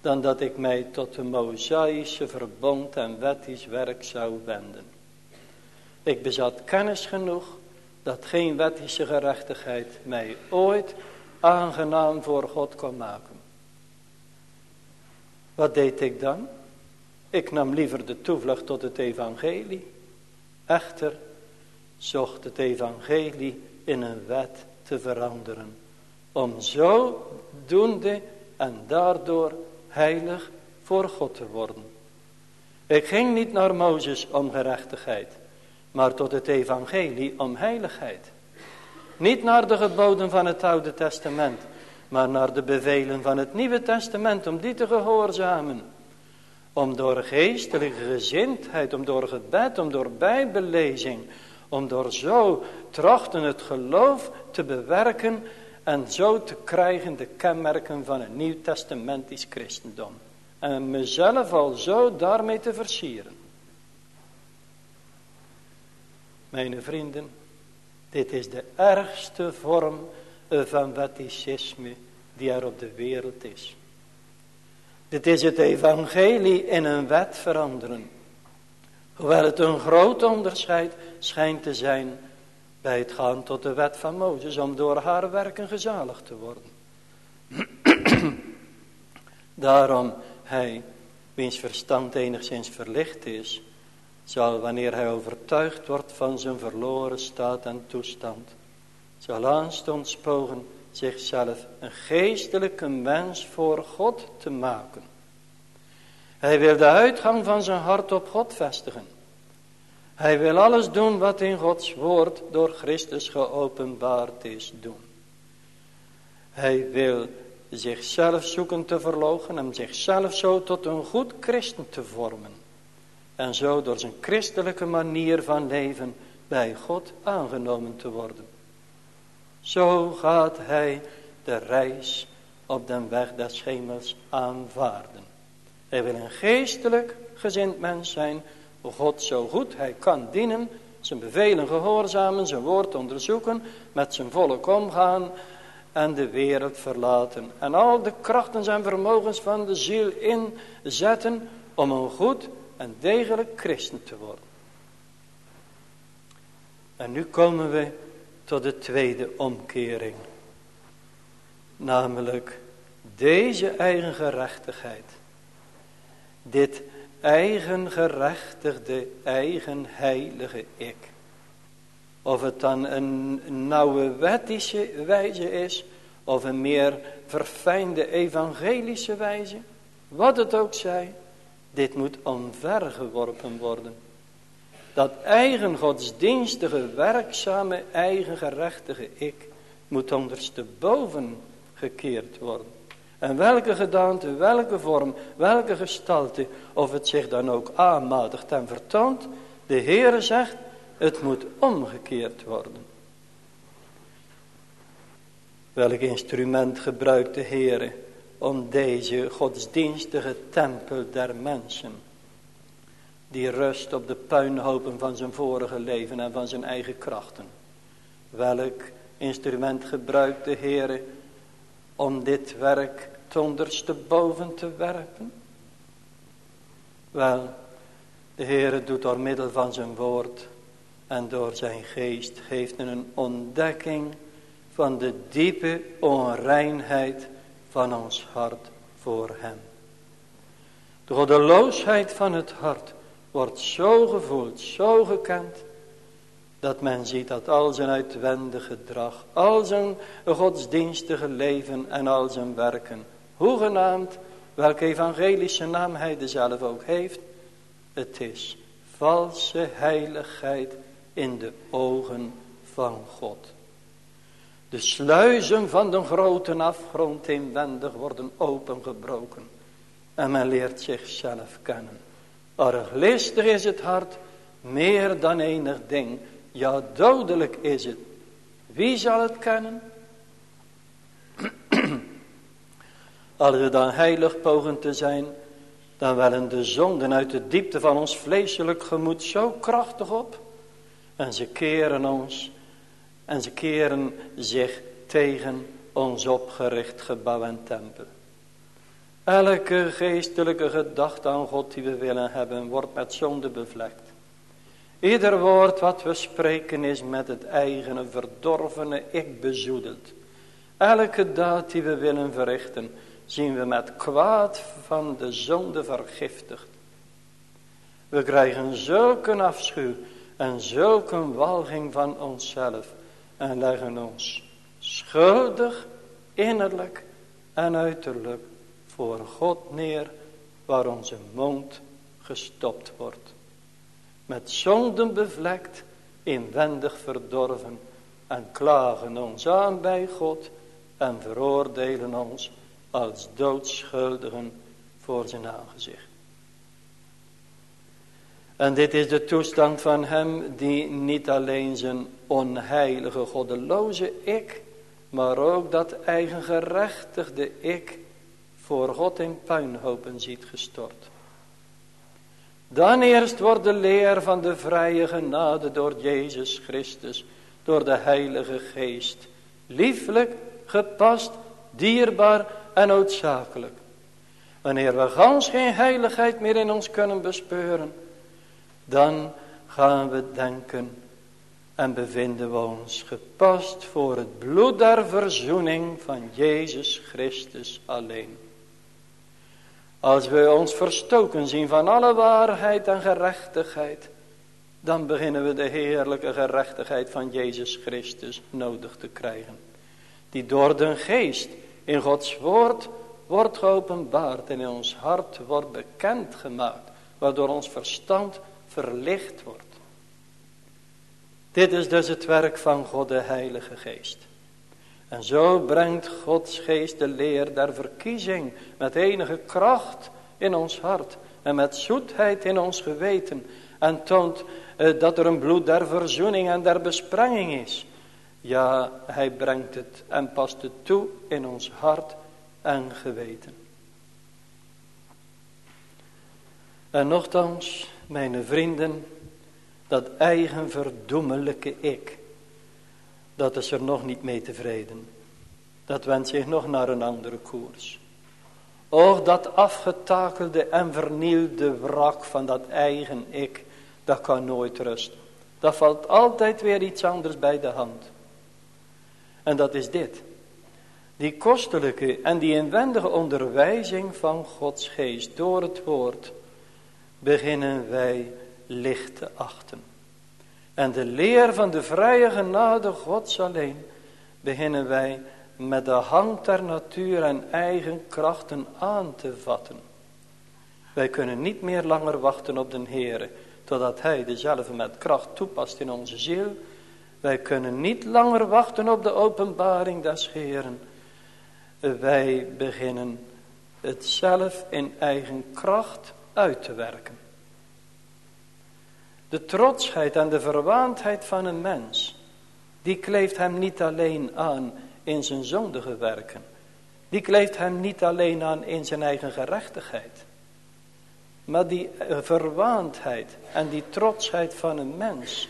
dan dat ik mij tot de mosaïsche verbond en wettisch werk zou wenden. Ik bezat kennis genoeg dat geen wettische gerechtigheid mij ooit aangenaam voor God kon maken. Wat deed ik dan? Ik nam liever de toevlucht tot het evangelie. Echter zocht het evangelie in een wet te veranderen. Om zo doende en daardoor heilig voor God te worden. Ik ging niet naar Mozes om gerechtigheid, maar tot het evangelie om heiligheid. Niet naar de geboden van het Oude Testament, maar naar de bevelen van het Nieuwe Testament om die te gehoorzamen. Om door geestelijke gezindheid, om door gebed, om door bijbellezing, om door zo trachten het geloof te bewerken en zo te krijgen de kenmerken van een nieuw testamentisch christendom. En mezelf al zo daarmee te versieren. Mijn vrienden, dit is de ergste vorm van wetticisme die er op de wereld is. Dit is het evangelie in een wet veranderen. Hoewel het een groot onderscheid schijnt te zijn bij het gaan tot de wet van Mozes om door haar werken gezalig te worden. Daarom hij, wiens verstand enigszins verlicht is, zal wanneer hij overtuigd wordt van zijn verloren staat en toestand, zal aanstonds pogen zichzelf een geestelijke mens voor God te maken. Hij wil de uitgang van zijn hart op God vestigen. Hij wil alles doen wat in Gods woord door Christus geopenbaard is doen. Hij wil zichzelf zoeken te verlogen en zichzelf zo tot een goed christen te vormen. En zo door zijn christelijke manier van leven bij God aangenomen te worden. Zo gaat hij de reis op den weg des hemels aanvaarden. Hij wil een geestelijk gezind mens zijn, God zo goed hij kan dienen, zijn bevelen gehoorzamen, zijn woord onderzoeken, met zijn volk omgaan en de wereld verlaten. En al de krachten en vermogens van de ziel inzetten om een goed en degelijk christen te worden. En nu komen we tot de tweede omkering. Namelijk deze eigen gerechtigheid. Dit eigen gerechtigde, eigen heilige ik. Of het dan een nauwe wettische wijze is, of een meer verfijnde evangelische wijze, wat het ook zij, dit moet omvergeworpen worden. Dat eigen godsdienstige, werkzame, eigen gerechtige ik moet ondersteboven gekeerd worden. En welke gedaante, welke vorm, welke gestalte, of het zich dan ook aanmatigt en vertoont, de Heere zegt, het moet omgekeerd worden. Welk instrument gebruikt de Heere om deze godsdienstige tempel der mensen, die rust op de puinhopen van zijn vorige leven en van zijn eigen krachten. Welk instrument gebruikt de Heere om dit werk ondersteboven te werpen? Wel, de Heere doet door middel van zijn woord en door zijn geest geeft een ontdekking van de diepe onreinheid van ons hart voor hem. De goddeloosheid van het hart wordt zo gevoeld, zo gekend, dat men ziet dat al zijn uitwendig gedrag, al zijn godsdienstige leven en al zijn werken, hoegenaamd, welke evangelische naam hij dezelfde ook heeft, het is valse heiligheid in de ogen van God. De sluizen van de grote afgrond inwendig worden opengebroken. En men leert zichzelf kennen. Arglistig is het hart, meer dan enig ding. Ja, dodelijk is het. Wie zal het kennen? Als we dan heilig pogen te zijn, dan wellen de zonden uit de diepte van ons vleeselijk gemoed zo krachtig op. En ze keren ons en ze keren zich tegen ons opgericht gebouw en tempel. Elke geestelijke gedachte aan God die we willen hebben wordt met zonde bevlekt. Ieder woord wat we spreken is met het eigene verdorvene ik bezoedeld. Elke daad die we willen verrichten zien we met kwaad van de zonde vergiftigd. We krijgen zulke afschuw en zulke walging van onszelf en leggen ons schuldig, innerlijk en uiterlijk voor God neer waar onze mond gestopt wordt. Met zonden bevlekt, inwendig verdorven en klagen ons aan bij God en veroordelen ons als doodschuldigen voor zijn aangezicht. En dit is de toestand van hem die niet alleen zijn onheilige goddeloze ik, maar ook dat eigengerechtigde ik voor God in puinhopen ziet gestort. Dan eerst wordt de leer van de vrije genade door Jezus Christus, door de Heilige Geest, lieflijk, gepast, dierbaar en noodzakelijk. Wanneer we gans geen heiligheid meer in ons kunnen bespeuren, dan gaan we denken en bevinden we ons gepast voor het bloed der verzoening van Jezus Christus alleen. Als we ons verstoken zien van alle waarheid en gerechtigheid, dan beginnen we de heerlijke gerechtigheid van Jezus Christus nodig te krijgen. Die door de geest in Gods woord wordt geopenbaard en in ons hart wordt bekendgemaakt, waardoor ons verstand verlicht wordt. Dit is dus het werk van God de Heilige Geest. En zo brengt Gods Geest de leer der verkiezing met enige kracht in ons hart en met zoetheid in ons geweten en toont eh, dat er een bloed der verzoening en der besprenging is. Ja, hij brengt het en past het toe in ons hart en geweten. En nogthans, mijn vrienden, dat eigen verdoemelijke ik, dat is er nog niet mee tevreden. Dat wenst zich nog naar een andere koers. Och, dat afgetakelde en vernielde wrak van dat eigen ik, dat kan nooit rusten. Dat valt altijd weer iets anders bij de hand. En dat is dit. Die kostelijke en die inwendige onderwijzing van Gods geest door het woord beginnen wij licht te achten. En de leer van de vrije genade Gods alleen beginnen wij met de hand der natuur en eigen krachten aan te vatten. Wij kunnen niet meer langer wachten op de Heer, totdat Hij dezelfde met kracht toepast in onze ziel. Wij kunnen niet langer wachten op de openbaring des Heeren. Wij beginnen het zelf in eigen kracht uit te werken. De trotsheid en de verwaandheid van een mens, die kleeft hem niet alleen aan in zijn zondige werken. Die kleeft hem niet alleen aan in zijn eigen gerechtigheid. Maar die verwaandheid en die trotsheid van een mens,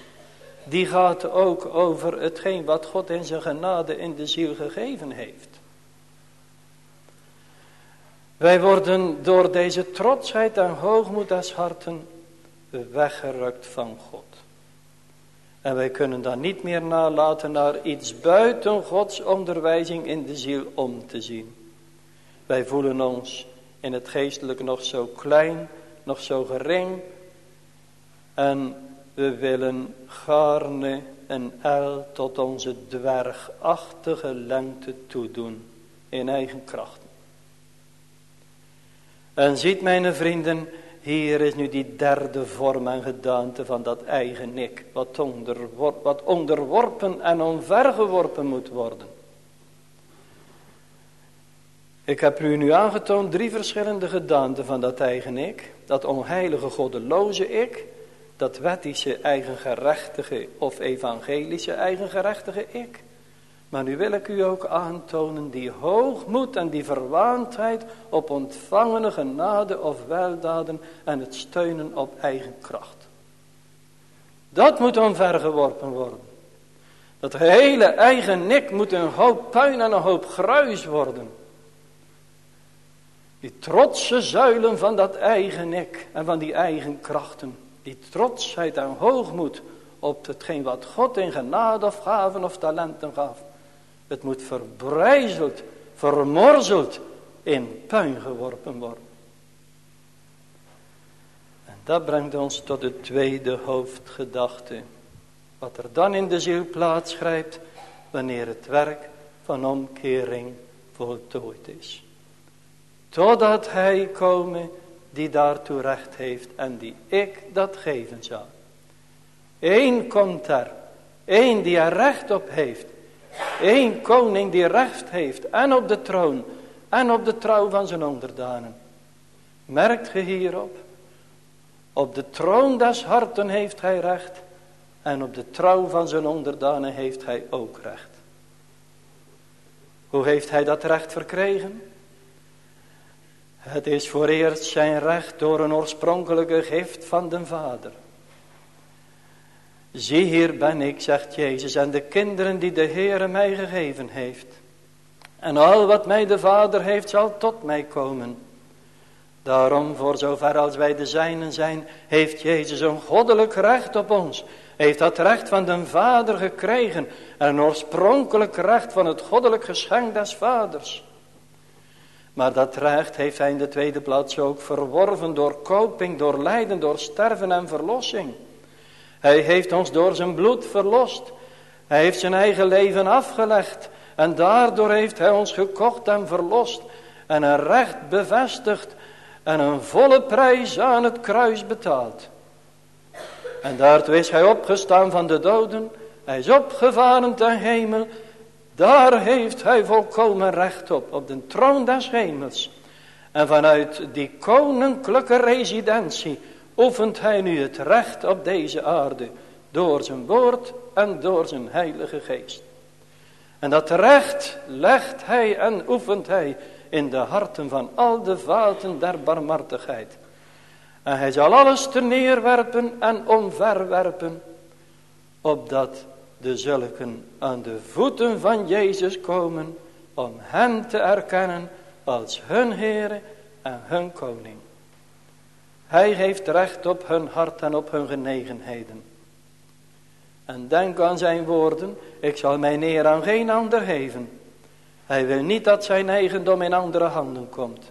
die gaat ook over hetgeen wat God in zijn genade in de ziel gegeven heeft. Wij worden door deze trotsheid en hoogmoed des harten weggerukt van God. En wij kunnen dan niet meer nalaten naar iets buiten Gods onderwijzing in de ziel om te zien. Wij voelen ons in het geestelijk nog zo klein, nog zo gering. En we willen gaarne een el tot onze dwergachtige lengte toedoen in eigen krachten. En ziet mijn vrienden, hier is nu die derde vorm en gedaante van dat eigen ik. Wat, wat onderworpen en onvergeworpen moet worden. Ik heb u nu aangetoond drie verschillende gedaanten van dat eigen ik. Dat onheilige goddeloze ik. Dat wettische eigengerechtige of evangelische eigengerechtige ik. Maar nu wil ik u ook aantonen die hoogmoed en die verwaandheid op ontvangene genade of weldaden en het steunen op eigen kracht. Dat moet omvergeworpen worden. Dat hele eigen nik moet een hoop puin en een hoop gruis worden. Die trotse zuilen van dat eigen nik en van die eigen krachten. Die trotsheid en hoogmoed op hetgeen wat God in genade of gaven of talenten gaf. Het moet verbrijzeld, vermorzeld, in puin geworpen worden. En dat brengt ons tot de tweede hoofdgedachte. Wat er dan in de ziel plaats grijpt, wanneer het werk van omkering voltooid is. Totdat hij komen die daartoe recht heeft en die ik dat geven zal. Eén komt er, één die er recht op heeft, Eén koning die recht heeft en op de troon en op de trouw van zijn onderdanen. Merkt ge hierop? Op de troon des harten heeft hij recht en op de trouw van zijn onderdanen heeft hij ook recht. Hoe heeft hij dat recht verkregen? Het is voor eerst zijn recht door een oorspronkelijke gift van de Vader. Zie hier ben ik, zegt Jezus, en de kinderen die de Heere mij gegeven heeft. En al wat mij de Vader heeft zal tot mij komen. Daarom, voor zover als wij de zijnen zijn, heeft Jezus een goddelijk recht op ons. Heeft dat recht van de Vader gekregen. En een oorspronkelijk recht van het goddelijk geschenk des Vaders. Maar dat recht heeft hij in de tweede plaats ook verworven door koping, door lijden, door sterven en verlossing. Hij heeft ons door zijn bloed verlost. Hij heeft zijn eigen leven afgelegd. En daardoor heeft hij ons gekocht en verlost. En een recht bevestigd. En een volle prijs aan het kruis betaald. En daartoe is hij opgestaan van de doden. Hij is opgevaren ten hemel. Daar heeft hij volkomen recht op. Op de troon des hemels. En vanuit die koninklijke residentie oefent hij nu het recht op deze aarde door zijn woord en door zijn heilige geest. En dat recht legt hij en oefent hij in de harten van al de vaten der barmhartigheid. En hij zal alles ter neerwerpen en omverwerpen, opdat de zulken aan de voeten van Jezus komen, om hem te erkennen als hun Heere en hun Koning. Hij heeft recht op hun hart en op hun genegenheden. En denk aan zijn woorden, ik zal mijn eer aan geen ander geven. Hij wil niet dat zijn eigendom in andere handen komt.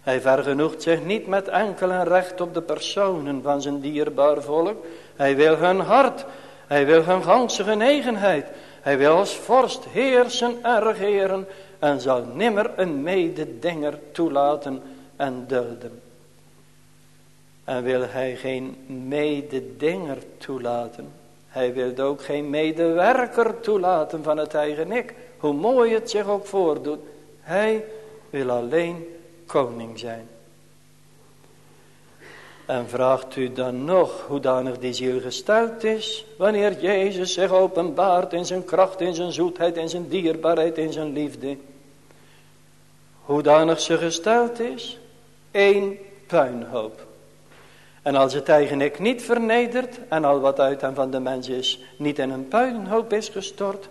Hij vergenoegt zich niet met enkel en recht op de personen van zijn dierbaar volk. Hij wil hun hart. Hij wil hun ganse genegenheid. Hij wil als vorst heersen en regeren. En zal nimmer een mededinger toelaten en dulden. En wil hij geen mededinger toelaten. Hij wil ook geen medewerker toelaten van het eigen ik. Hoe mooi het zich ook voordoet. Hij wil alleen koning zijn. En vraagt u dan nog hoedanig die ziel gesteld is, wanneer Jezus zich openbaart in zijn kracht, in zijn zoetheid, in zijn dierbaarheid, in zijn liefde. Hoedanig ze gesteld is? Eén puinhoop. En als het eigen ik niet vernedert en al wat uit en van de mens is niet in een puinhoop is gestort,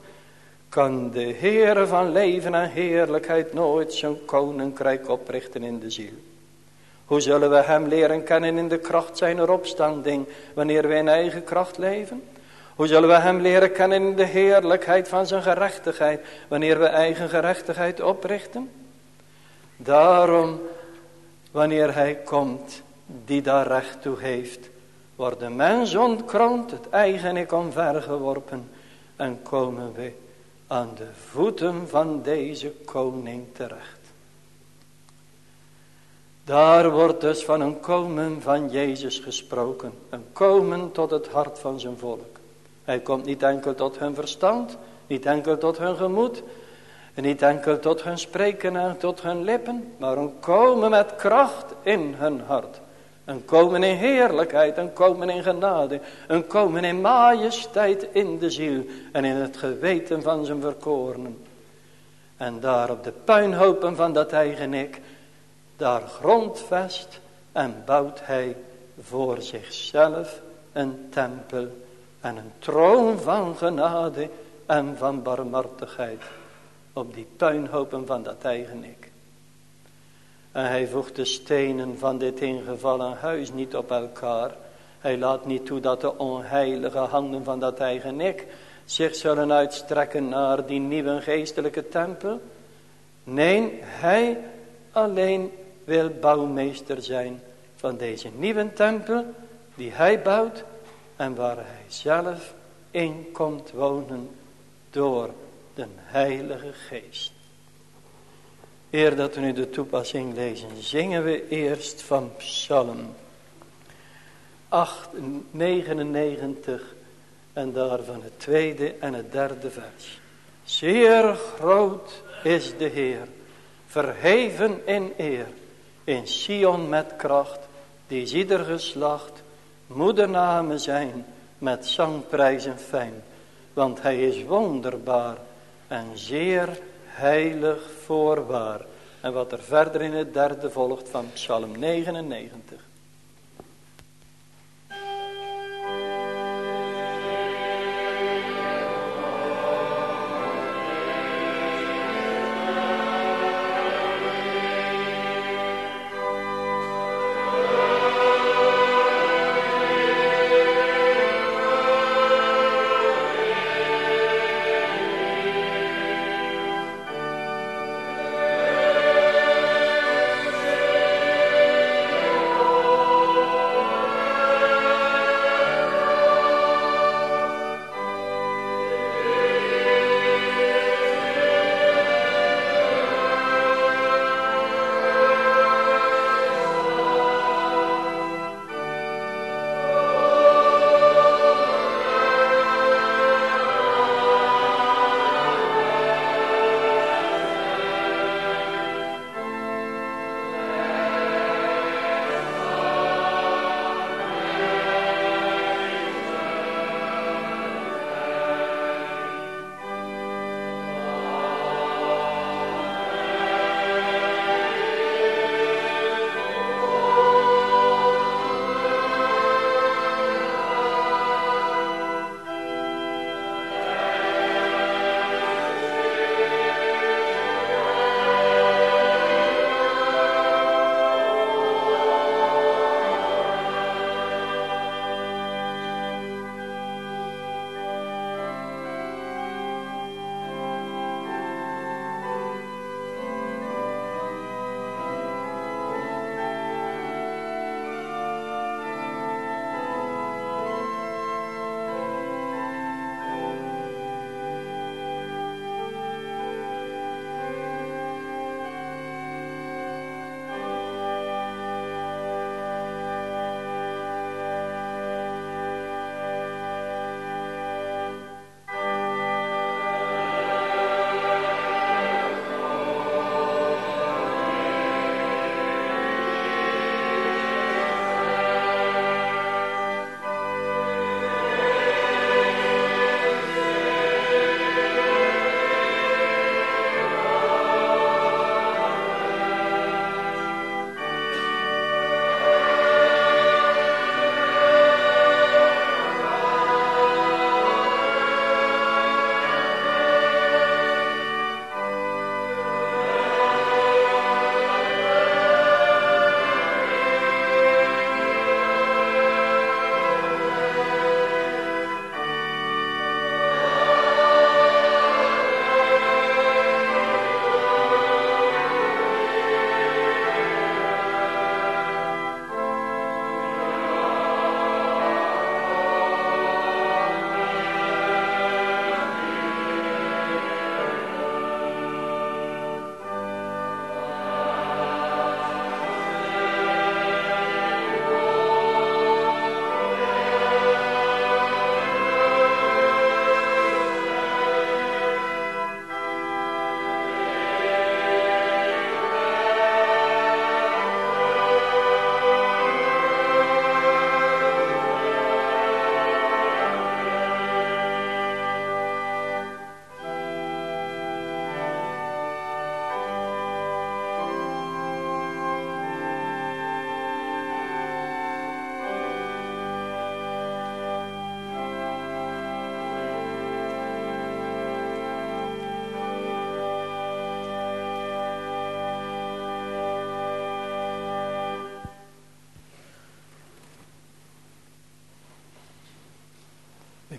kan de Heere van leven en heerlijkheid nooit zijn koninkrijk oprichten in de ziel. Hoe zullen we hem leren kennen in de kracht zijner opstanding wanneer we in eigen kracht leven? Hoe zullen we hem leren kennen in de heerlijkheid van zijn gerechtigheid wanneer we eigen gerechtigheid oprichten? Daarom, wanneer hij komt die daar recht toe heeft, wordt de mens ontkroond, het eigen ik omvergeworpen en komen we aan de voeten van deze koning terecht. Daar wordt dus van een komen van Jezus gesproken. Een komen tot het hart van zijn volk. Hij komt niet enkel tot hun verstand, niet enkel tot hun gemoed, niet enkel tot hun spreken en tot hun lippen, maar een komen met kracht in hun hart. Een komen in heerlijkheid, een komen in genade, een komen in majesteit in de ziel en in het geweten van zijn verkorenen. En daar op de puinhopen van dat eigen ik, daar grondvest en bouwt hij voor zichzelf een tempel en een troon van genade en van barmhartigheid op die puinhopen van dat eigen ik. En hij voegt de stenen van dit ingevallen huis niet op elkaar. Hij laat niet toe dat de onheilige handen van dat eigen ik zich zullen uitstrekken naar die nieuwe geestelijke tempel. Nee, hij alleen wil bouwmeester zijn van deze nieuwe tempel die hij bouwt en waar hij zelf in komt wonen door de heilige geest. Eer dat we nu de toepassing lezen, zingen we eerst van Psalm 8, 99 en daarvan het tweede en het derde vers. Zeer groot is de Heer, verheven in eer, in Sion met kracht, die ieder geslacht moedernamen zijn met zangprijs en fijn. Want hij is wonderbaar en zeer heilig voorwaar. En wat er verder in het derde volgt van Psalm 99.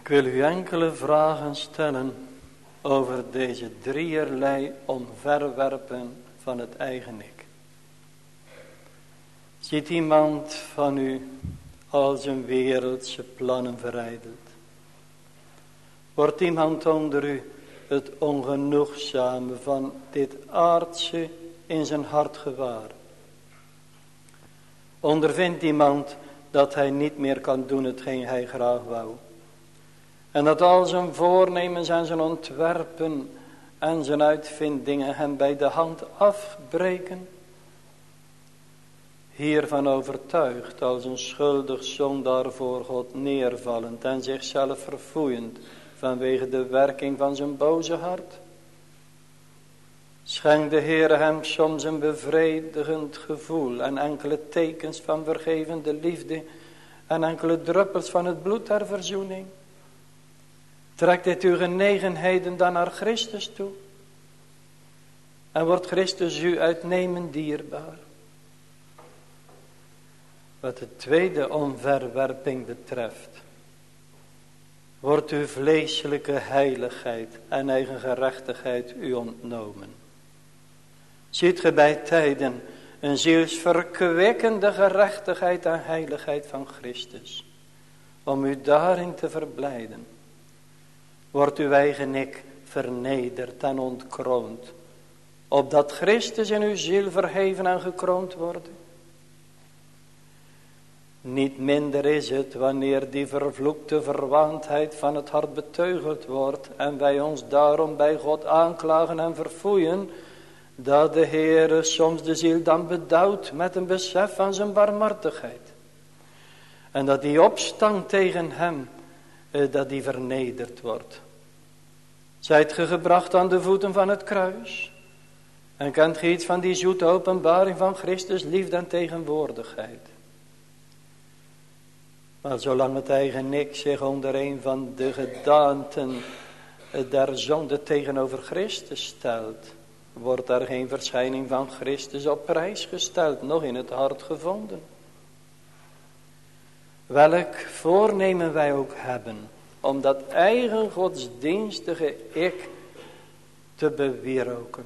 Ik wil u enkele vragen stellen over deze drieërlei omverwerpen van het eigen ik. Ziet iemand van u al zijn wereldse plannen verijdeld? Wordt iemand onder u het ongenoegzame van dit aardse in zijn hart gewaar? Ondervindt iemand dat hij niet meer kan doen hetgeen hij graag wou? En dat al zijn voornemens en zijn ontwerpen en zijn uitvindingen hem bij de hand afbreken. Hiervan overtuigd als een schuldig zondaar voor God neervallend en zichzelf verfoeiend vanwege de werking van zijn boze hart. Schenk de Heer hem soms een bevredigend gevoel en enkele tekens van vergevende liefde en enkele druppels van het bloed der verzoening. Trekt dit uw genegenheden dan naar Christus toe? En wordt Christus u uitnemend dierbaar? Wat de tweede onverwerping betreft, wordt uw vleeselijke heiligheid en eigen gerechtigheid u ontnomen. Ziet ge bij tijden een zielsverkwikkende gerechtigheid en heiligheid van Christus, om u daarin te verblijden wordt uw eigen ik vernederd en ontkroond. Opdat Christus in uw ziel verheven en gekroond wordt. Niet minder is het wanneer die vervloekte verwaandheid van het hart beteugeld wordt. En wij ons daarom bij God aanklagen en verfoeien. Dat de Heere soms de ziel dan bedouwt met een besef van zijn barmhartigheid. En dat die opstand tegen hem, eh, dat die vernederd wordt. Zijt ge gebracht aan de voeten van het kruis? En kent ge iets van die zoete openbaring van Christus liefde en tegenwoordigheid? Maar zolang het eigen ik zich onder een van de gedaanten der zonde tegenover Christus stelt, wordt er geen verschijning van Christus op prijs gesteld, nog in het hart gevonden. Welk voornemen wij ook hebben, om dat eigen godsdienstige ik te bewieroken.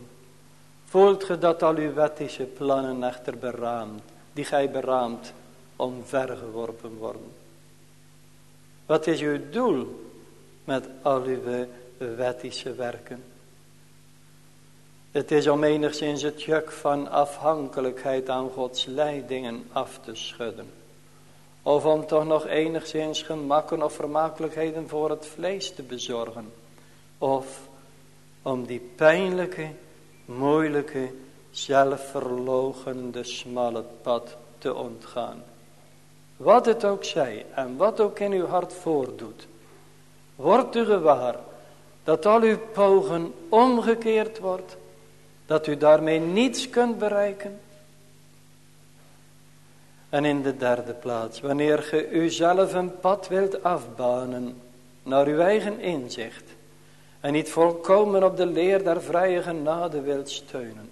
Voelt ge dat al uw wettische plannen echter beraamd, die gij beraamt, omvergeworpen worden? Wat is uw doel met al uw wettische werken? Het is om enigszins het juk van afhankelijkheid aan Gods leidingen af te schudden. Of om toch nog enigszins gemakken of vermakelijkheden voor het vlees te bezorgen. Of om die pijnlijke, moeilijke, zelfverlogende smalle pad te ontgaan. Wat het ook zij en wat ook in uw hart voordoet. Wordt u gewaar dat al uw pogen omgekeerd wordt. Dat u daarmee niets kunt bereiken. En in de derde plaats, wanneer ge uzelf een pad wilt afbanen naar uw eigen inzicht en niet volkomen op de leer der vrije genade wilt steunen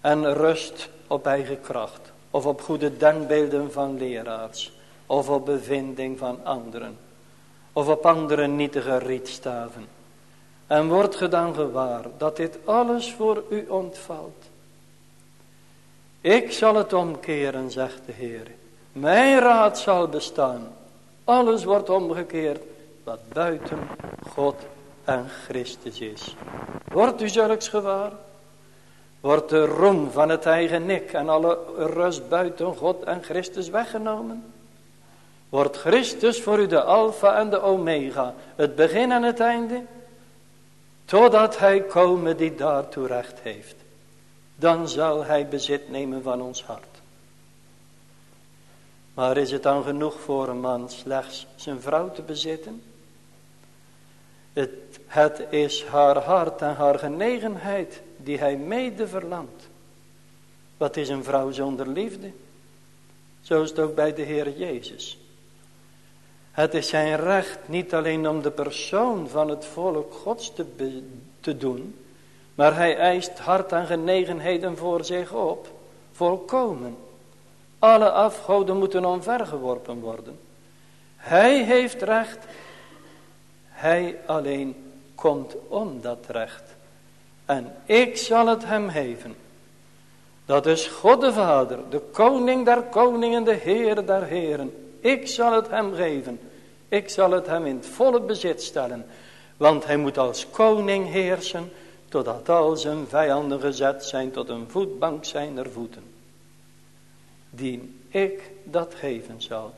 en rust op eigen kracht of op goede denkbeelden van leraars of op bevinding van anderen of op andere nietige rietstaven en wordt gedaan gewaar dat dit alles voor u ontvalt ik zal het omkeren, zegt de Heer. Mijn raad zal bestaan. Alles wordt omgekeerd wat buiten God en Christus is. Wordt u zulks gewaar? Wordt de roem van het eigen nik en alle rust buiten God en Christus weggenomen? Wordt Christus voor u de alfa en de omega, het begin en het einde? Totdat hij komen die daartoe recht heeft dan zal hij bezit nemen van ons hart. Maar is het dan genoeg voor een man slechts zijn vrouw te bezitten? Het, is haar hart en haar genegenheid die hij mede verlangt. Wat is een vrouw zonder liefde? Zo is het ook bij de Heer Jezus. Het is zijn recht niet alleen om de persoon van het volk Gods te, te doen, maar hij eist hart en genegenheden voor zich op. Volkomen. Alle afgoden moeten omvergeworpen worden. Hij heeft recht Hij alleen komt om dat recht. En ik zal het hem geven. Dat is God de Vader, de koning der koningen, de Heer der heren. Ik zal het hem geven. Ik zal het hem in het volle bezit stellen. Want hij moet als koning heersen, totdat al zijn vijanden gezet zijn tot een voetbank zijner voeten. Die ik dat geven zal.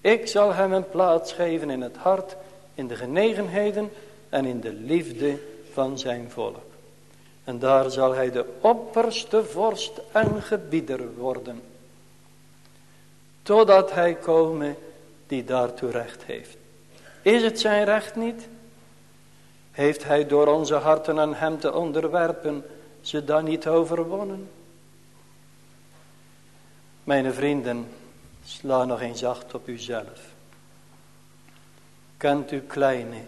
Ik zal hem een plaats geven in het hart, in de genegenheden en in de liefde van zijn volk. En daar zal hij de opperste vorst en gebieder worden. Totdat hij komen die daartoe recht heeft. Is het zijn recht niet? Heeft hij door onze harten aan hem te onderwerpen ze dan niet overwonnen? Mijn vrienden, sla nog eens acht op uzelf. Kent u kleine,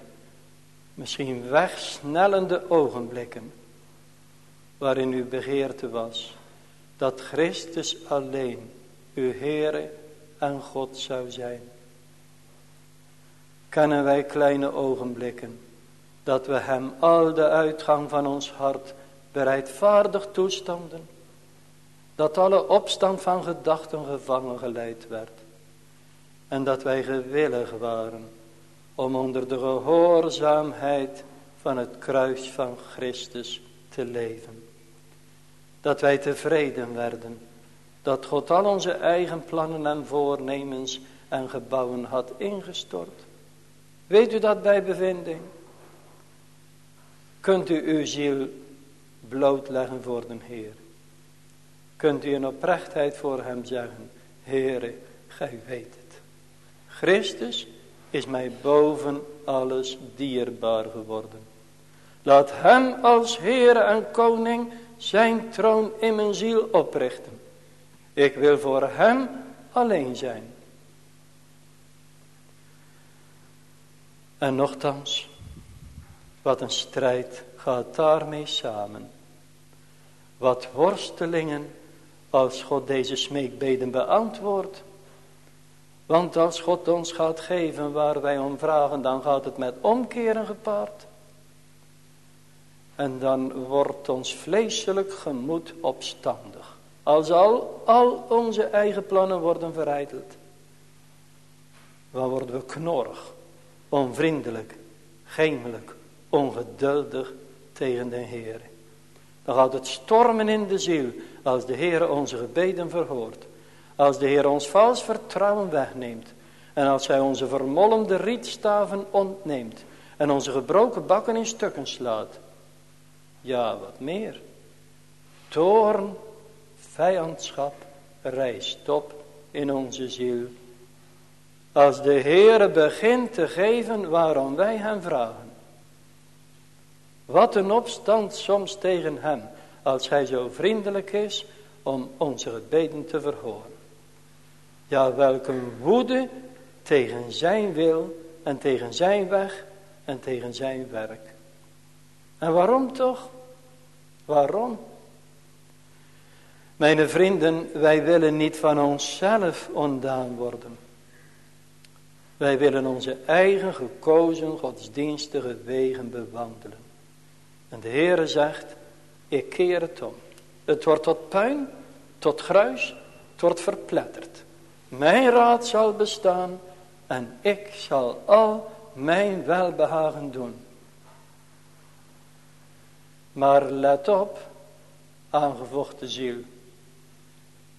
misschien wegsnellende ogenblikken, waarin uw begeerte was, dat Christus alleen uw Heere en God zou zijn. Kennen wij kleine ogenblikken, dat we hem al de uitgang van ons hart bereidvaardig toestanden, dat alle opstand van gedachten gevangen geleid werd, en dat wij gewillig waren om onder de gehoorzaamheid van het kruis van Christus te leven. Dat wij tevreden werden, dat God al onze eigen plannen en voornemens en gebouwen had ingestort. Weet u dat bij bevinding? Kunt u uw ziel blootleggen voor de Heer? Kunt u in oprechtheid voor hem zeggen, Heere, gij weet het. Christus is mij boven alles dierbaar geworden. Laat hem als Heere en Koning zijn troon in mijn ziel oprichten. Ik wil voor hem alleen zijn. En nochtans, wat een strijd gaat daarmee samen. Wat worstelingen als God deze smeekbeden beantwoordt. Want als God ons gaat geven waar wij om vragen, dan gaat het met omkeren gepaard. En dan wordt ons vleeselijk gemoed opstandig. Als al, al onze eigen plannen worden verijdeld. Dan worden we knorrig, onvriendelijk, gemelijk, ongeduldig tegen de Heer. Dan gaat het stormen in de ziel als de Heer onze gebeden verhoort. Als de Heer ons vals vertrouwen wegneemt. En als hij onze vermolmde rietstaven ontneemt. En onze gebroken bakken in stukken slaat. Ja, wat meer. Toorn, vijandschap, rijst op in onze ziel. Als de Heere begint te geven waarom wij hem vragen. Wat een opstand soms tegen hem, als hij zo vriendelijk is om onze gebeden te verhoren. Ja, welke woede tegen zijn wil en tegen zijn weg en tegen zijn werk. En waarom toch? Waarom? Mijn vrienden, wij willen niet van onszelf ondaan worden. Wij willen onze eigen gekozen godsdienstige wegen bewandelen. En de Heere zegt, ik keer het om. Het wordt tot puin, tot gruis, het wordt verpletterd. Mijn raad zal bestaan en ik zal al mijn welbehagen doen. Maar let op, aangevochten ziel.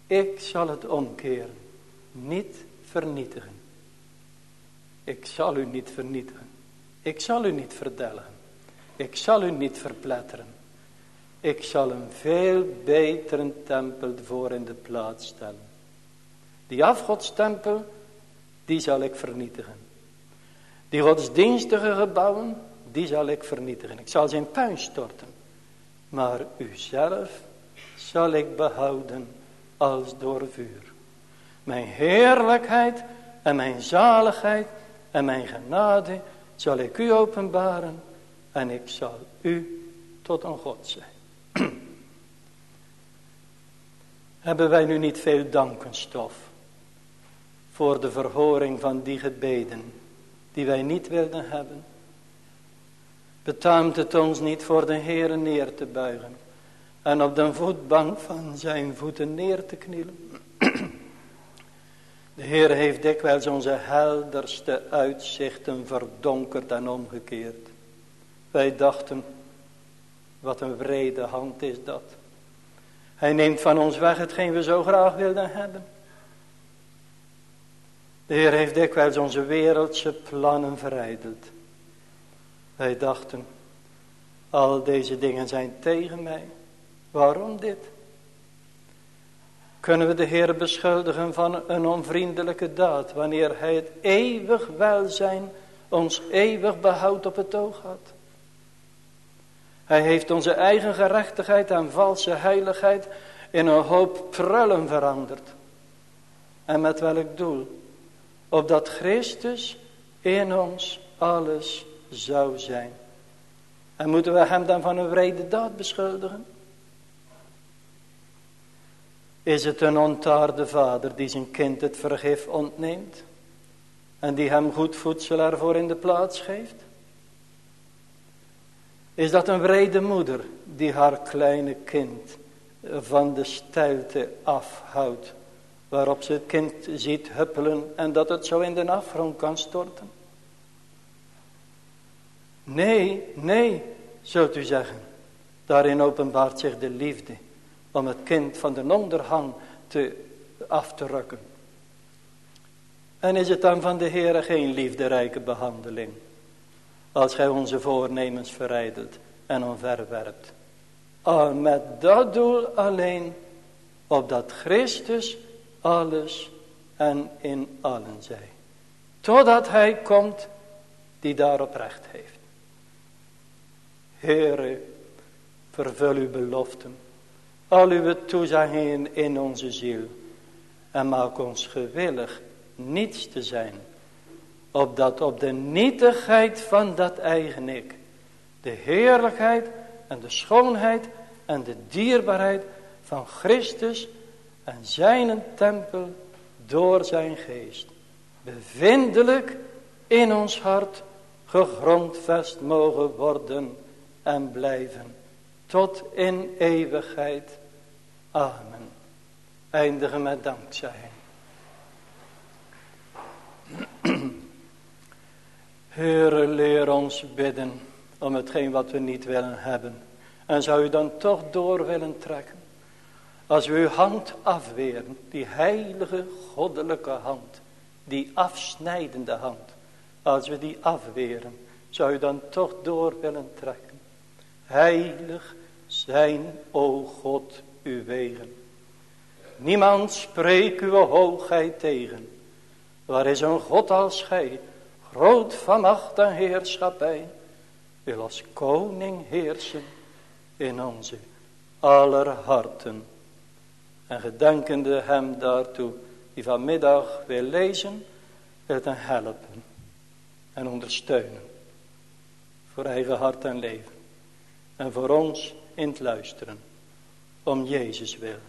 Ik zal het omkeren, niet vernietigen. Ik zal u niet vernietigen. Ik zal u niet verdelgen. Ik zal u niet verpletteren. Ik zal een veel betere tempel voor in de plaats stellen. Die afgodstempel, die zal ik vernietigen. Die godsdienstige gebouwen, die zal ik vernietigen. Ik zal ze in puin storten. Maar uzelf zal ik behouden als door vuur. Mijn heerlijkheid en mijn zaligheid en mijn genade zal ik u openbaren en ik zal u tot een God zijn. Hebben wij nu niet veel dankenstof voor de verhoring van die gebeden die wij niet wilden hebben, betaamt het ons niet voor de Heere neer te buigen en op de voetbank van zijn voeten neer te knielen. De Heer heeft dikwijls onze helderste uitzichten verdonkerd en omgekeerd. Wij dachten, wat een vrede hand is dat. Hij neemt van ons weg hetgeen we zo graag wilden hebben. De Heer heeft dikwijls onze wereldse plannen verijdeld. Wij dachten, al deze dingen zijn tegen mij. Waarom dit? Kunnen we de Heer beschuldigen van een onvriendelijke daad, wanneer Hij het eeuwig welzijn, ons eeuwig behoud op het oog had? Hij heeft onze eigen gerechtigheid en valse heiligheid in een hoop prullen veranderd. En met welk doel? Opdat Christus in ons alles zou zijn. En moeten we hem dan van een vrede daad beschuldigen? Is het een ontaarde vader die zijn kind het vergif ontneemt? En die hem goed voedsel ervoor in de plaats geeft? Is dat een vrede moeder die haar kleine kind van de stijlte afhoudt? Waarop ze het kind ziet huppelen en dat het zo in de afgrond kan storten? Nee, nee, zult u zeggen. Daarin openbaart zich de liefde om het kind van de onderhang te, af te rukken. En is het dan van de Heer geen liefderijke behandeling? Als gij onze voornemens verrijdelt en onverwerpt. Al met dat doel alleen, opdat Christus alles en in allen zij. Totdat hij komt die daarop recht heeft. Heere, vervul uw beloften al uw toezeggingen in onze ziel. En maak ons gewillig niets te zijn. Opdat op de nietigheid van dat eigen ik. De heerlijkheid en de schoonheid en de dierbaarheid van Christus en zijn tempel door zijn geest. Bevindelijk in ons hart gegrondvest mogen worden en blijven tot in eeuwigheid. Amen. Eindigen met dankzij. Heere, leer ons bidden om hetgeen wat we niet willen hebben. En zou u dan toch door willen trekken. Als we uw hand afweren, die heilige goddelijke hand, die afsnijdende hand. Als we die afweren, zou u dan toch door willen trekken. Heilig zijn, o God, uw wegen. Niemand spreekt uw hoogheid tegen. Waar is een God als gij, groot van macht en heerschappij, wil als koning heersen in onze aller harten. En gedenkende hem daartoe, die vanmiddag wil lezen, wil hem helpen en ondersteunen. Voor eigen hart en leven. En voor ons in het luisteren. Om Jezus wil.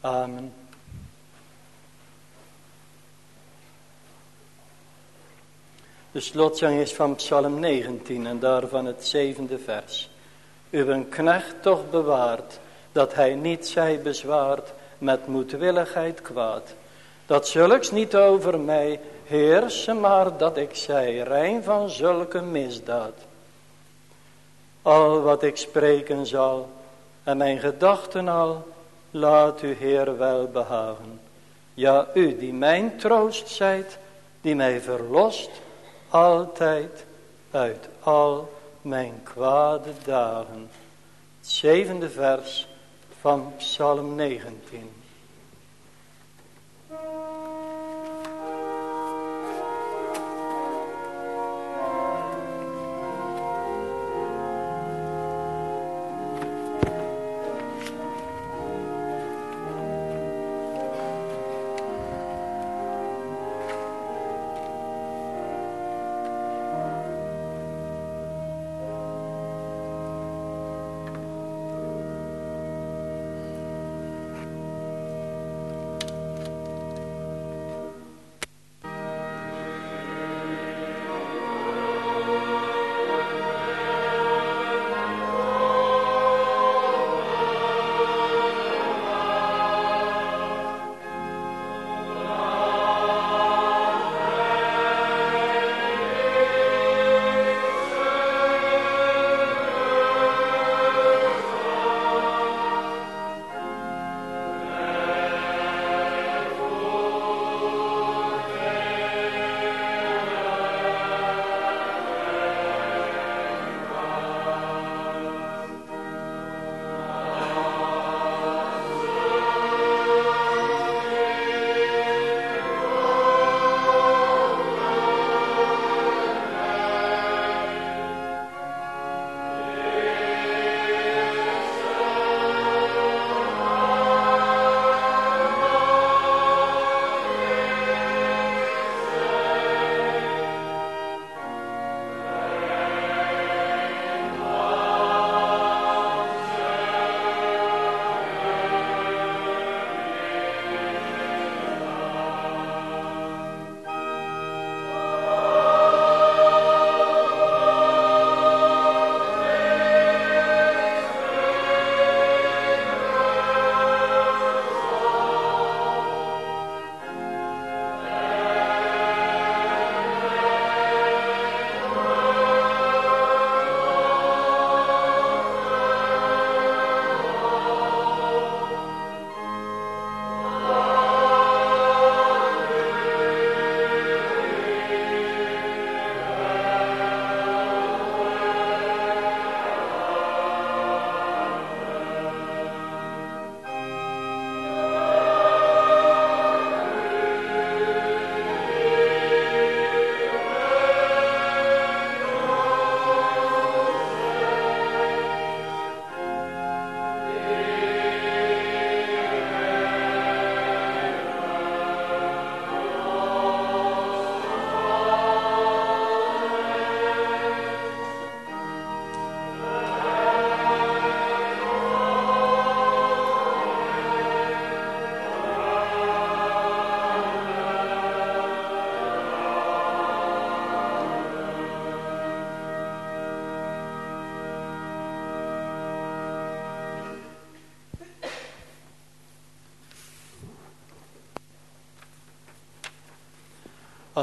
Amen. De slotzang is van Psalm 19 en daarvan het zevende vers. Uw knecht toch bewaart, dat hij niet zij bezwaart met moedwilligheid kwaad. Dat zulks niet over mij heersen, maar dat ik zij rein van zulke misdaad. Al wat ik spreken zal en mijn gedachten al, laat u Heer wel behagen. Ja, u die mijn troost zijt, die mij verlost altijd uit al mijn kwade dagen. Zevende vers van Psalm 19.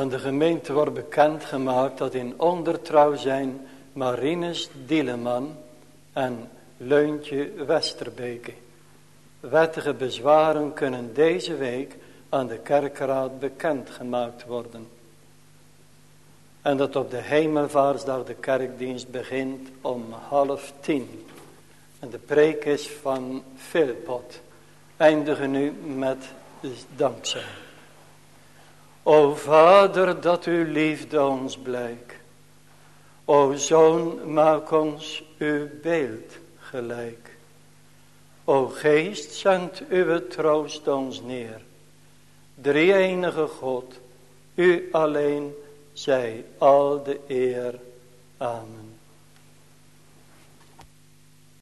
Aan de gemeente wordt bekendgemaakt dat in ondertrouw zijn Marinus Dieleman en Leuntje Westerbeke. Wettige bezwaren kunnen deze week aan de kerkraad bekendgemaakt worden. En dat op de hemelvaartsdag de kerkdienst begint om half tien. En de preek is van Philpot. Eindigen nu met dankzij. O Vader, dat uw liefde ons blijkt. O Zoon, maak ons uw beeld gelijk. O Geest, zendt uw troost ons neer. Drie enige God, u alleen zij al de eer.